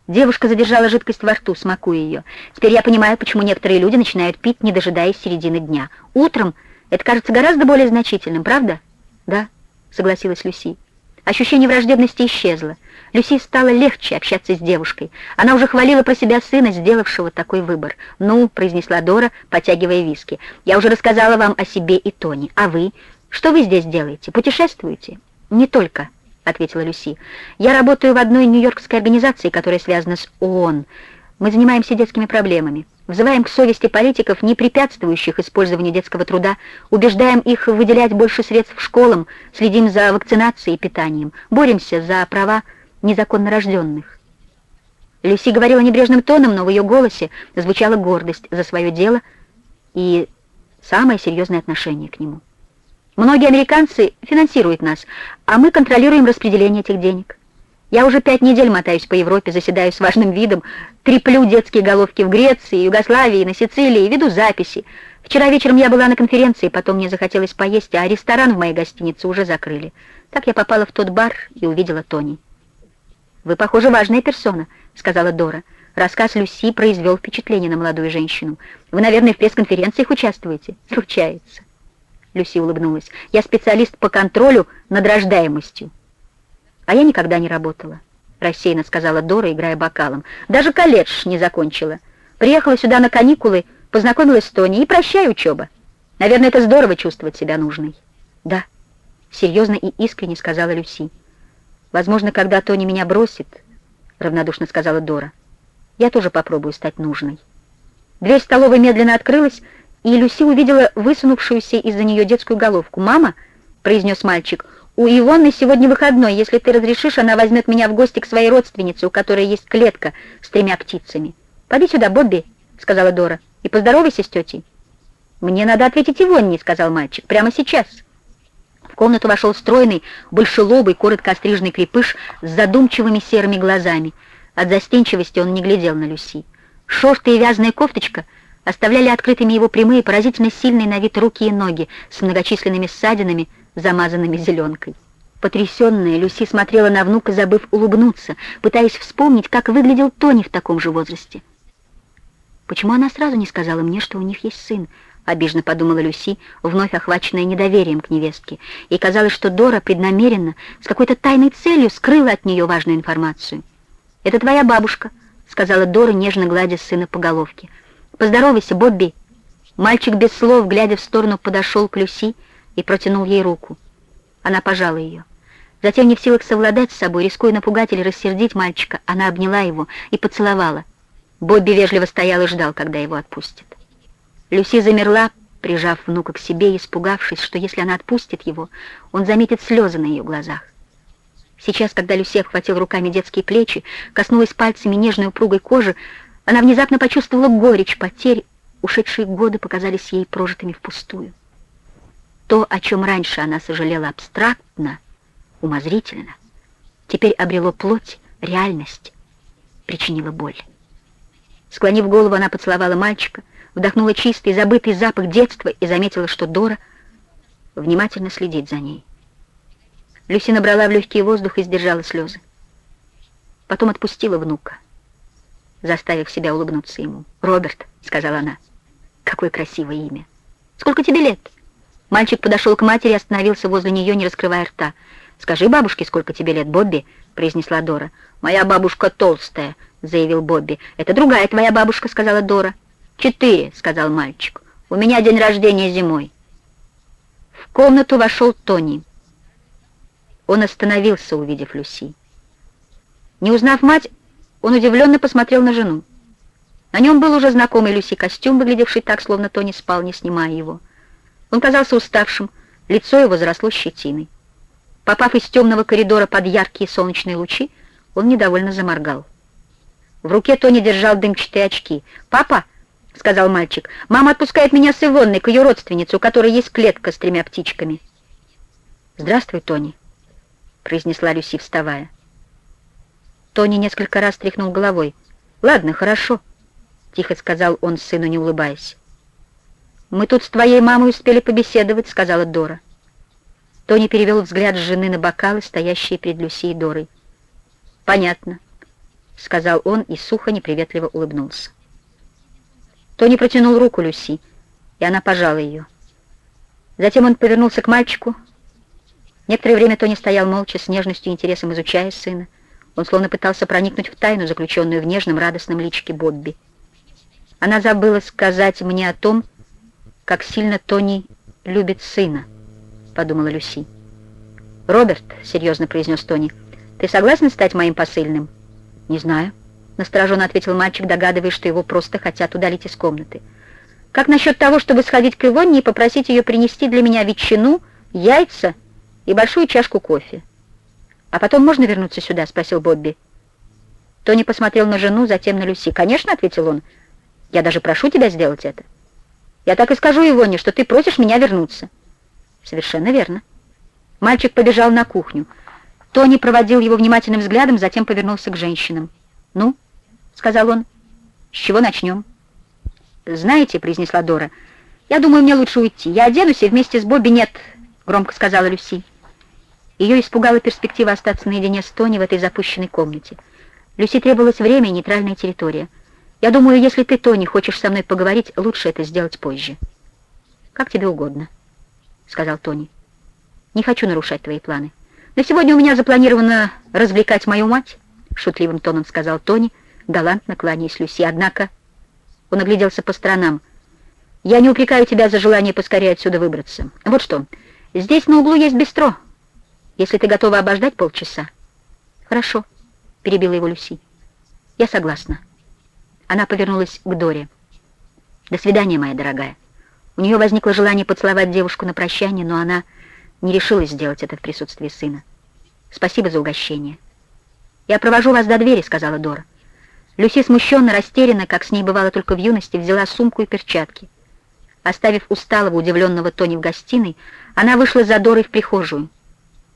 Девушка задержала жидкость во рту, смакуя ее. Теперь я понимаю, почему некоторые люди начинают пить, не дожидаясь середины дня. Утром это кажется гораздо более значительным, правда? Да, согласилась Люси. Ощущение враждебности исчезло. Люси стало легче общаться с девушкой. Она уже хвалила про себя сына, сделавшего такой выбор. «Ну», — произнесла Дора, потягивая виски, — «я уже рассказала вам о себе и Тони. А вы? Что вы здесь делаете? Путешествуете?» «Не только», — ответила Люси. «Я работаю в одной нью-йоркской организации, которая связана с ООН. Мы занимаемся детскими проблемами, взываем к совести политиков, не препятствующих использованию детского труда, убеждаем их выделять больше средств школам, следим за вакцинацией и питанием, боремся за права незаконно рожденных. Люси говорила небрежным тоном, но в ее голосе звучала гордость за свое дело и самое серьезное отношение к нему. Многие американцы финансируют нас, а мы контролируем распределение этих денег. Я уже пять недель мотаюсь по Европе, заседаю с важным видом, треплю детские головки в Греции, Югославии, на Сицилии, веду записи. Вчера вечером я была на конференции, потом мне захотелось поесть, а ресторан в моей гостинице уже закрыли. Так я попала в тот бар и увидела Тони. «Вы, похоже, важная персона», — сказала Дора. Рассказ Люси произвел впечатление на молодую женщину. «Вы, наверное, в пресс-конференциях участвуете?» «Случается». Люси улыбнулась. «Я специалист по контролю над рождаемостью». «А я никогда не работала», — рассеянно сказала Дора, играя бокалом. «Даже колледж не закончила. Приехала сюда на каникулы, познакомилась с Тони, и прощай, учеба. Наверное, это здорово чувствовать себя нужной». «Да», — серьезно и искренне сказала Люси. «Возможно, когда Тони меня бросит», — равнодушно сказала Дора, — «я тоже попробую стать нужной». Дверь столовой медленно открылась, и Люси увидела высунувшуюся из-за нее детскую головку. «Мама», — произнес мальчик, — у Ивонны сегодня выходной. Если ты разрешишь, она возьмет меня в гости к своей родственнице, у которой есть клетка с тремя птицами. «Поди сюда, Бобби», — сказала Дора, — «и поздоровайся с тетей». «Мне надо ответить Ивонне», — сказал мальчик, — «прямо сейчас». Комнату вошел стройный, большелобый, коротко остриженный крепыш с задумчивыми серыми глазами. От застенчивости он не глядел на Люси. Шорты и вязаная кофточка оставляли открытыми его прямые, поразительно сильные на вид руки и ноги с многочисленными ссадинами, замазанными зеленкой. Потрясенная, Люси смотрела на внука, забыв улыбнуться, пытаясь вспомнить, как выглядел Тони в таком же возрасте. «Почему она сразу не сказала мне, что у них есть сын?» — обиженно подумала Люси, вновь охваченная недоверием к невестке. И казалось, что Дора преднамеренно, с какой-то тайной целью, скрыла от нее важную информацию. «Это твоя бабушка», — сказала Дора, нежно гладя сына по головке. «Поздоровайся, Бобби». Мальчик без слов, глядя в сторону, подошел к Люси и протянул ей руку. Она пожала ее. Затем, не в силах совладать с собой, рискуя напугать или рассердить мальчика, она обняла его и поцеловала. Бобби вежливо стоял и ждал, когда его отпустят. Люси замерла, прижав внука к себе, испугавшись, что если она отпустит его, он заметит слезы на ее глазах. Сейчас, когда Люси обхватила руками детские плечи, коснулась пальцами нежной упругой кожи, она внезапно почувствовала горечь потерь, ушедшие годы показались ей прожитыми впустую. То, о чем раньше она сожалела абстрактно, умозрительно, теперь обрело плоть, реальность, причинило боль. Склонив голову, она поцеловала мальчика, вдохнула чистый, забытый запах детства и заметила, что Дора внимательно следит за ней. Люси набрала в легкий воздух и сдержала слезы. Потом отпустила внука, заставив себя улыбнуться ему. «Роберт», — сказала она, — «какое красивое имя! Сколько тебе лет?» Мальчик подошел к матери и остановился возле нее, не раскрывая рта. «Скажи бабушке, сколько тебе лет, Бобби?» — произнесла Дора. «Моя бабушка толстая», — заявил Бобби. «Это другая твоя бабушка», — сказала Дора. «Четыре», — сказал мальчик. «У меня день рождения зимой». В комнату вошел Тони. Он остановился, увидев Люси. Не узнав мать, он удивленно посмотрел на жену. На нем был уже знакомый Люси костюм, выглядевший так, словно Тони спал, не снимая его. Он казался уставшим, лицо его заросло щетиной. Попав из темного коридора под яркие солнечные лучи, он недовольно заморгал. В руке Тони держал дымчатые очки. «Папа!» — сказал мальчик. «Мама отпускает меня с Ивонной к ее родственнице, у которой есть клетка с тремя птичками». «Здравствуй, Тони», — произнесла Люси, вставая. Тони несколько раз тряхнул головой. «Ладно, хорошо», — тихо сказал он сыну, не улыбаясь. «Мы тут с твоей мамой успели побеседовать», — сказала Дора. Тони перевел взгляд жены на бокалы, стоящие перед Люси и Дорой. «Понятно», — сказал он и сухо, неприветливо улыбнулся. Тони протянул руку Люси, и она пожала ее. Затем он повернулся к мальчику. Некоторое время Тони стоял молча, с нежностью и интересом изучая сына. Он словно пытался проникнуть в тайну, заключенную в нежном, радостном личике Бобби. Она забыла сказать мне о том, как сильно Тони любит сына», — подумала Люси. «Роберт», — серьезно произнес Тони, — «ты согласен стать моим посыльным?» «Не знаю», настороженно ответил мальчик, догадываясь, что его просто хотят удалить из комнаты. «Как насчет того, чтобы сходить к Ивонне и попросить ее принести для меня ветчину, яйца и большую чашку кофе?» «А потом можно вернуться сюда?» — спросил Бобби. Тони посмотрел на жену, затем на Люси. «Конечно», — ответил он. «Я даже прошу тебя сделать это. Я так и скажу Ивоне, что ты просишь меня вернуться». «Совершенно верно». Мальчик побежал на кухню. Тони проводил его внимательным взглядом, затем повернулся к женщинам. «Ну?» — сказал он. «С чего начнем?» «Знаете», — произнесла Дора, — «я думаю, мне лучше уйти. Я оденусь и вместе с Бобби нет», — громко сказала Люси. Ее испугала перспектива остаться наедине с Тони в этой запущенной комнате. Люси требовалось время и нейтральная территория. «Я думаю, если ты, Тони, хочешь со мной поговорить, лучше это сделать позже». «Как тебе угодно», — сказал Тони. «Не хочу нарушать твои планы. На сегодня у меня запланировано развлекать мою мать» шутливым тоном сказал Тони, галантно кланяясь Люси. Однако он огляделся по сторонам. «Я не упрекаю тебя за желание поскорее отсюда выбраться. Вот что, здесь на углу есть бистро, если ты готова обождать полчаса». «Хорошо», — перебила его Люси. «Я согласна». Она повернулась к Доре. «До свидания, моя дорогая». У нее возникло желание поцеловать девушку на прощание, но она не решилась сделать это в присутствии сына. «Спасибо за угощение». «Я провожу вас до двери», — сказала Дора. Люси, смущенно, растерянно, как с ней бывало только в юности, взяла сумку и перчатки. Оставив усталого, удивленного Тони в гостиной, она вышла за Дорой в прихожую.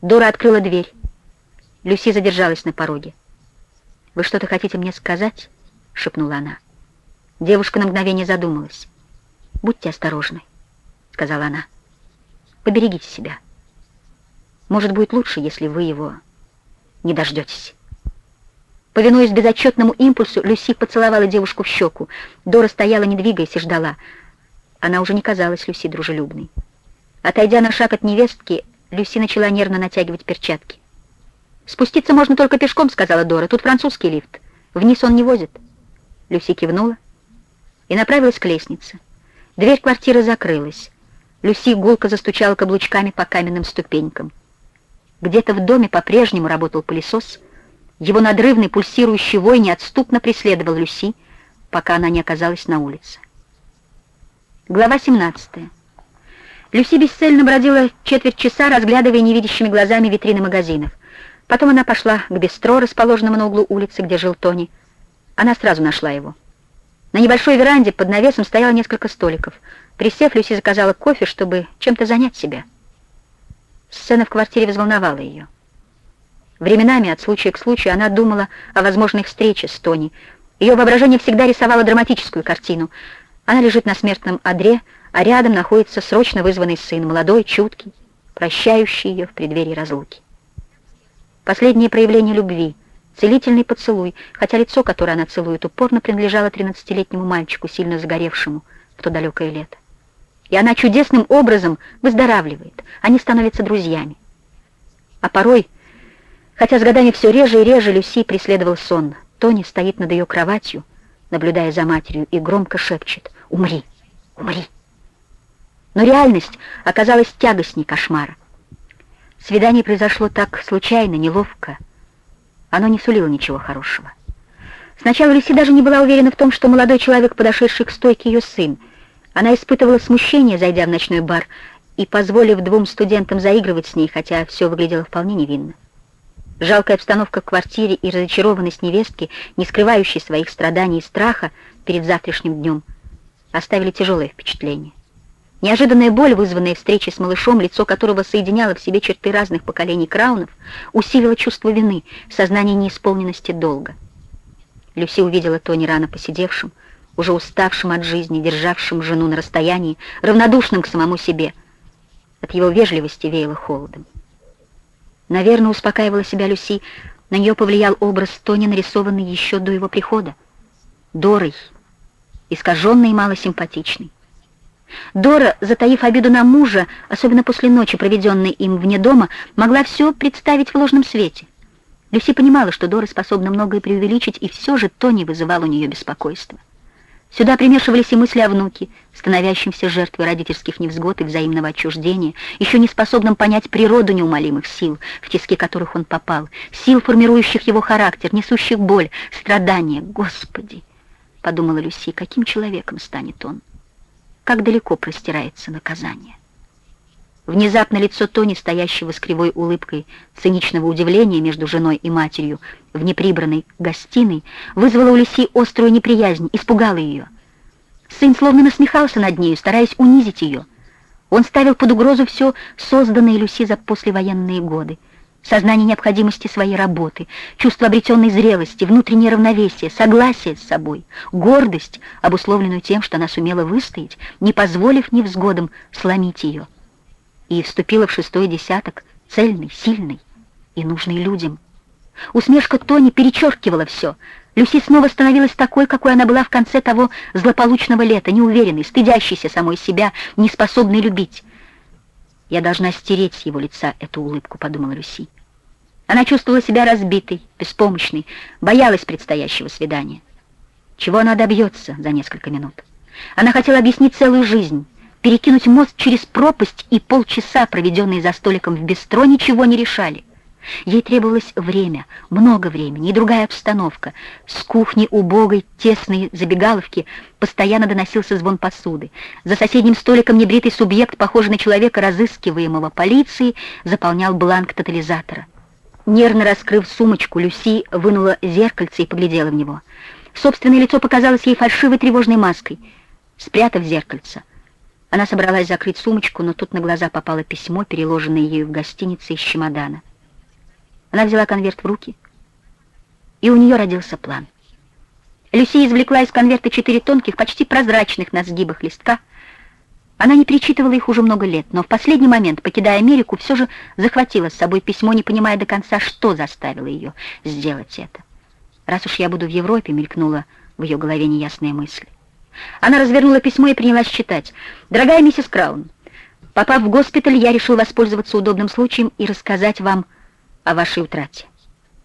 Дора открыла дверь. Люси задержалась на пороге. «Вы что-то хотите мне сказать?» — шепнула она. Девушка на мгновение задумалась. «Будьте осторожны», — сказала она. «Поберегите себя. Может, будет лучше, если вы его не дождетесь». Повинуясь безотчетному импульсу, Люси поцеловала девушку в щеку. Дора стояла, не двигаясь, и ждала. Она уже не казалась Люси дружелюбной. Отойдя на шаг от невестки, Люси начала нервно натягивать перчатки. «Спуститься можно только пешком», — сказала Дора. «Тут французский лифт. Вниз он не возит». Люси кивнула и направилась к лестнице. Дверь квартиры закрылась. Люси гулко застучала каблучками по каменным ступенькам. Где-то в доме по-прежнему работал пылесос — его надрывный пульсирующий вой неотступно преследовал Люси, пока она не оказалась на улице. Глава 17. Люси бесцельно бродила четверть часа, разглядывая невидящими глазами витрины магазинов. Потом она пошла к бистро, расположенному на углу улицы, где жил Тони. Она сразу нашла его. На небольшой веранде под навесом стояло несколько столиков. Присев, Люси заказала кофе, чтобы чем-то занять себя. Сцена в квартире взволновала ее. Временами, от случая к случаю, она думала о возможной встрече с Тони. Ее воображение всегда рисовало драматическую картину. Она лежит на смертном одре, а рядом находится срочно вызванный сын, молодой, чуткий, прощающий ее в преддверии разлуки. Последнее проявление любви, целительный поцелуй, хотя лицо, которое она целует, упорно принадлежало 13-летнему мальчику, сильно загоревшему в то далекое лето. И она чудесным образом выздоравливает, они становятся друзьями. А порой Хотя с годами все реже и реже Люси преследовал сон. Тони стоит над ее кроватью, наблюдая за матерью, и громко шепчет «Умри! Умри!». Но реальность оказалась тягостней кошмара. Свидание произошло так случайно, неловко. Оно не сулило ничего хорошего. Сначала Люси даже не была уверена в том, что молодой человек, подошедший к стойке, ее сын. Она испытывала смущение, зайдя в ночной бар, и позволив двум студентам заигрывать с ней, хотя все выглядело вполне невинно. Жалкая обстановка в квартире и разочарованность невестки, не скрывающей своих страданий и страха перед завтрашним днем, оставили тяжелое впечатление. Неожиданная боль, вызванная встречей с малышом, лицо которого соединяло в себе черты разных поколений краунов, усилила чувство вины, сознание неисполненности долга. Люси увидела Тони рано посидевшим, уже уставшим от жизни, державшим жену на расстоянии, равнодушным к самому себе. От его вежливости веяло холодом. Наверное, успокаивала себя Люси, на нее повлиял образ Тони, нарисованный еще до его прихода. Дорой, искаженный и малосимпатичный. Дора, затаив обиду на мужа, особенно после ночи, проведенной им вне дома, могла все представить в ложном свете. Люси понимала, что Дора способна многое преувеличить, и все же Тони вызывал у нее беспокойство. Сюда примешивались и мысли о внуке, становящемся жертвой родительских невзгод и взаимного отчуждения, еще не способным понять природу неумолимых сил, в тиски которых он попал, сил, формирующих его характер, несущих боль, страдания. Господи! — подумала Люси, — каким человеком станет он? Как далеко простирается наказание? Внезапно лицо Тони, стоящего с кривой улыбкой циничного удивления между женой и матерью в неприбранной гостиной, вызвало у Люси острую неприязнь, испугало ее. Сын словно насмехался над нею, стараясь унизить ее. Он ставил под угрозу все созданное Люси за послевоенные годы. Сознание необходимости своей работы, чувство обретенной зрелости, внутреннее равновесие, согласие с собой, гордость, обусловленную тем, что она сумела выстоять, не позволив невзгодам сломить ее и вступила в шестой десяток, цельный, сильный и нужный людям. Усмешка Тони перечеркивала все. Люси снова становилась такой, какой она была в конце того злополучного лета, неуверенной, стыдящейся самой себя, неспособной любить. «Я должна стереть с его лица эту улыбку», — подумала Люси. Она чувствовала себя разбитой, беспомощной, боялась предстоящего свидания. Чего она добьется за несколько минут? Она хотела объяснить целую жизнь, Перекинуть мост через пропасть и полчаса, проведенные за столиком в бистро, ничего не решали. Ей требовалось время, много времени и другая обстановка. С кухни убогой, тесной забегаловки постоянно доносился звон посуды. За соседним столиком небритый субъект, похожий на человека, разыскиваемого полицией, заполнял бланк тотализатора. Нервно раскрыв сумочку, Люси вынула зеркальце и поглядела в него. Собственное лицо показалось ей фальшивой тревожной маской. Спрятав зеркальце, она собралась закрыть сумочку, но тут на глаза попало письмо, переложенное ею в гостинице из чемодана. Она взяла конверт в руки, и у нее родился план. Люси извлекла из конверта четыре тонких, почти прозрачных на сгибах листка. Она не перечитывала их уже много лет, но в последний момент, покидая Америку, все же захватила с собой письмо, не понимая до конца, что заставило ее сделать это. «Раз уж я буду в Европе», — мелькнула в ее голове неясная мысль. Она развернула письмо и принялась читать. «Дорогая миссис Краун, попав в госпиталь, я решил воспользоваться удобным случаем и рассказать вам о вашей утрате».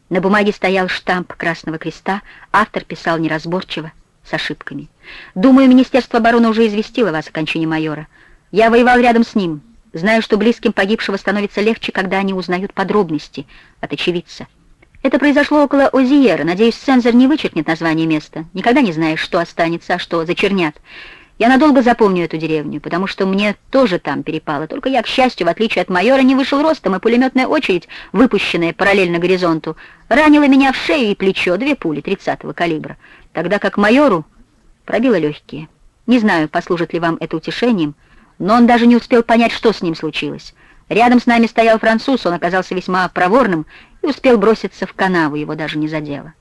На бумаге стоял штамп Красного Креста, автор писал неразборчиво, с ошибками. «Думаю, Министерство обороны уже известило вас о кончине майора. Я воевал рядом с ним. Знаю, что близким погибшего становится легче, когда они узнают подробности от очевидца. Это произошло около Озиера. Надеюсь, цензор не вычеркнет название места. Никогда не знаешь, что останется, а что зачернят. Я надолго запомню эту деревню, потому что мне тоже там перепало. Только я, к счастью, в отличие от майора, не вышел ростом, и пулеметная очередь, выпущенная параллельно горизонту, ранила меня в шею и плечо, две пули 30-го калибра, тогда как майору пробило легкие. Не знаю, послужит ли вам это утешением, но он даже не успел понять, что с ним случилось. Рядом с нами стоял француз, он оказался весьма проворным и успел броситься в канаву, его даже не задело.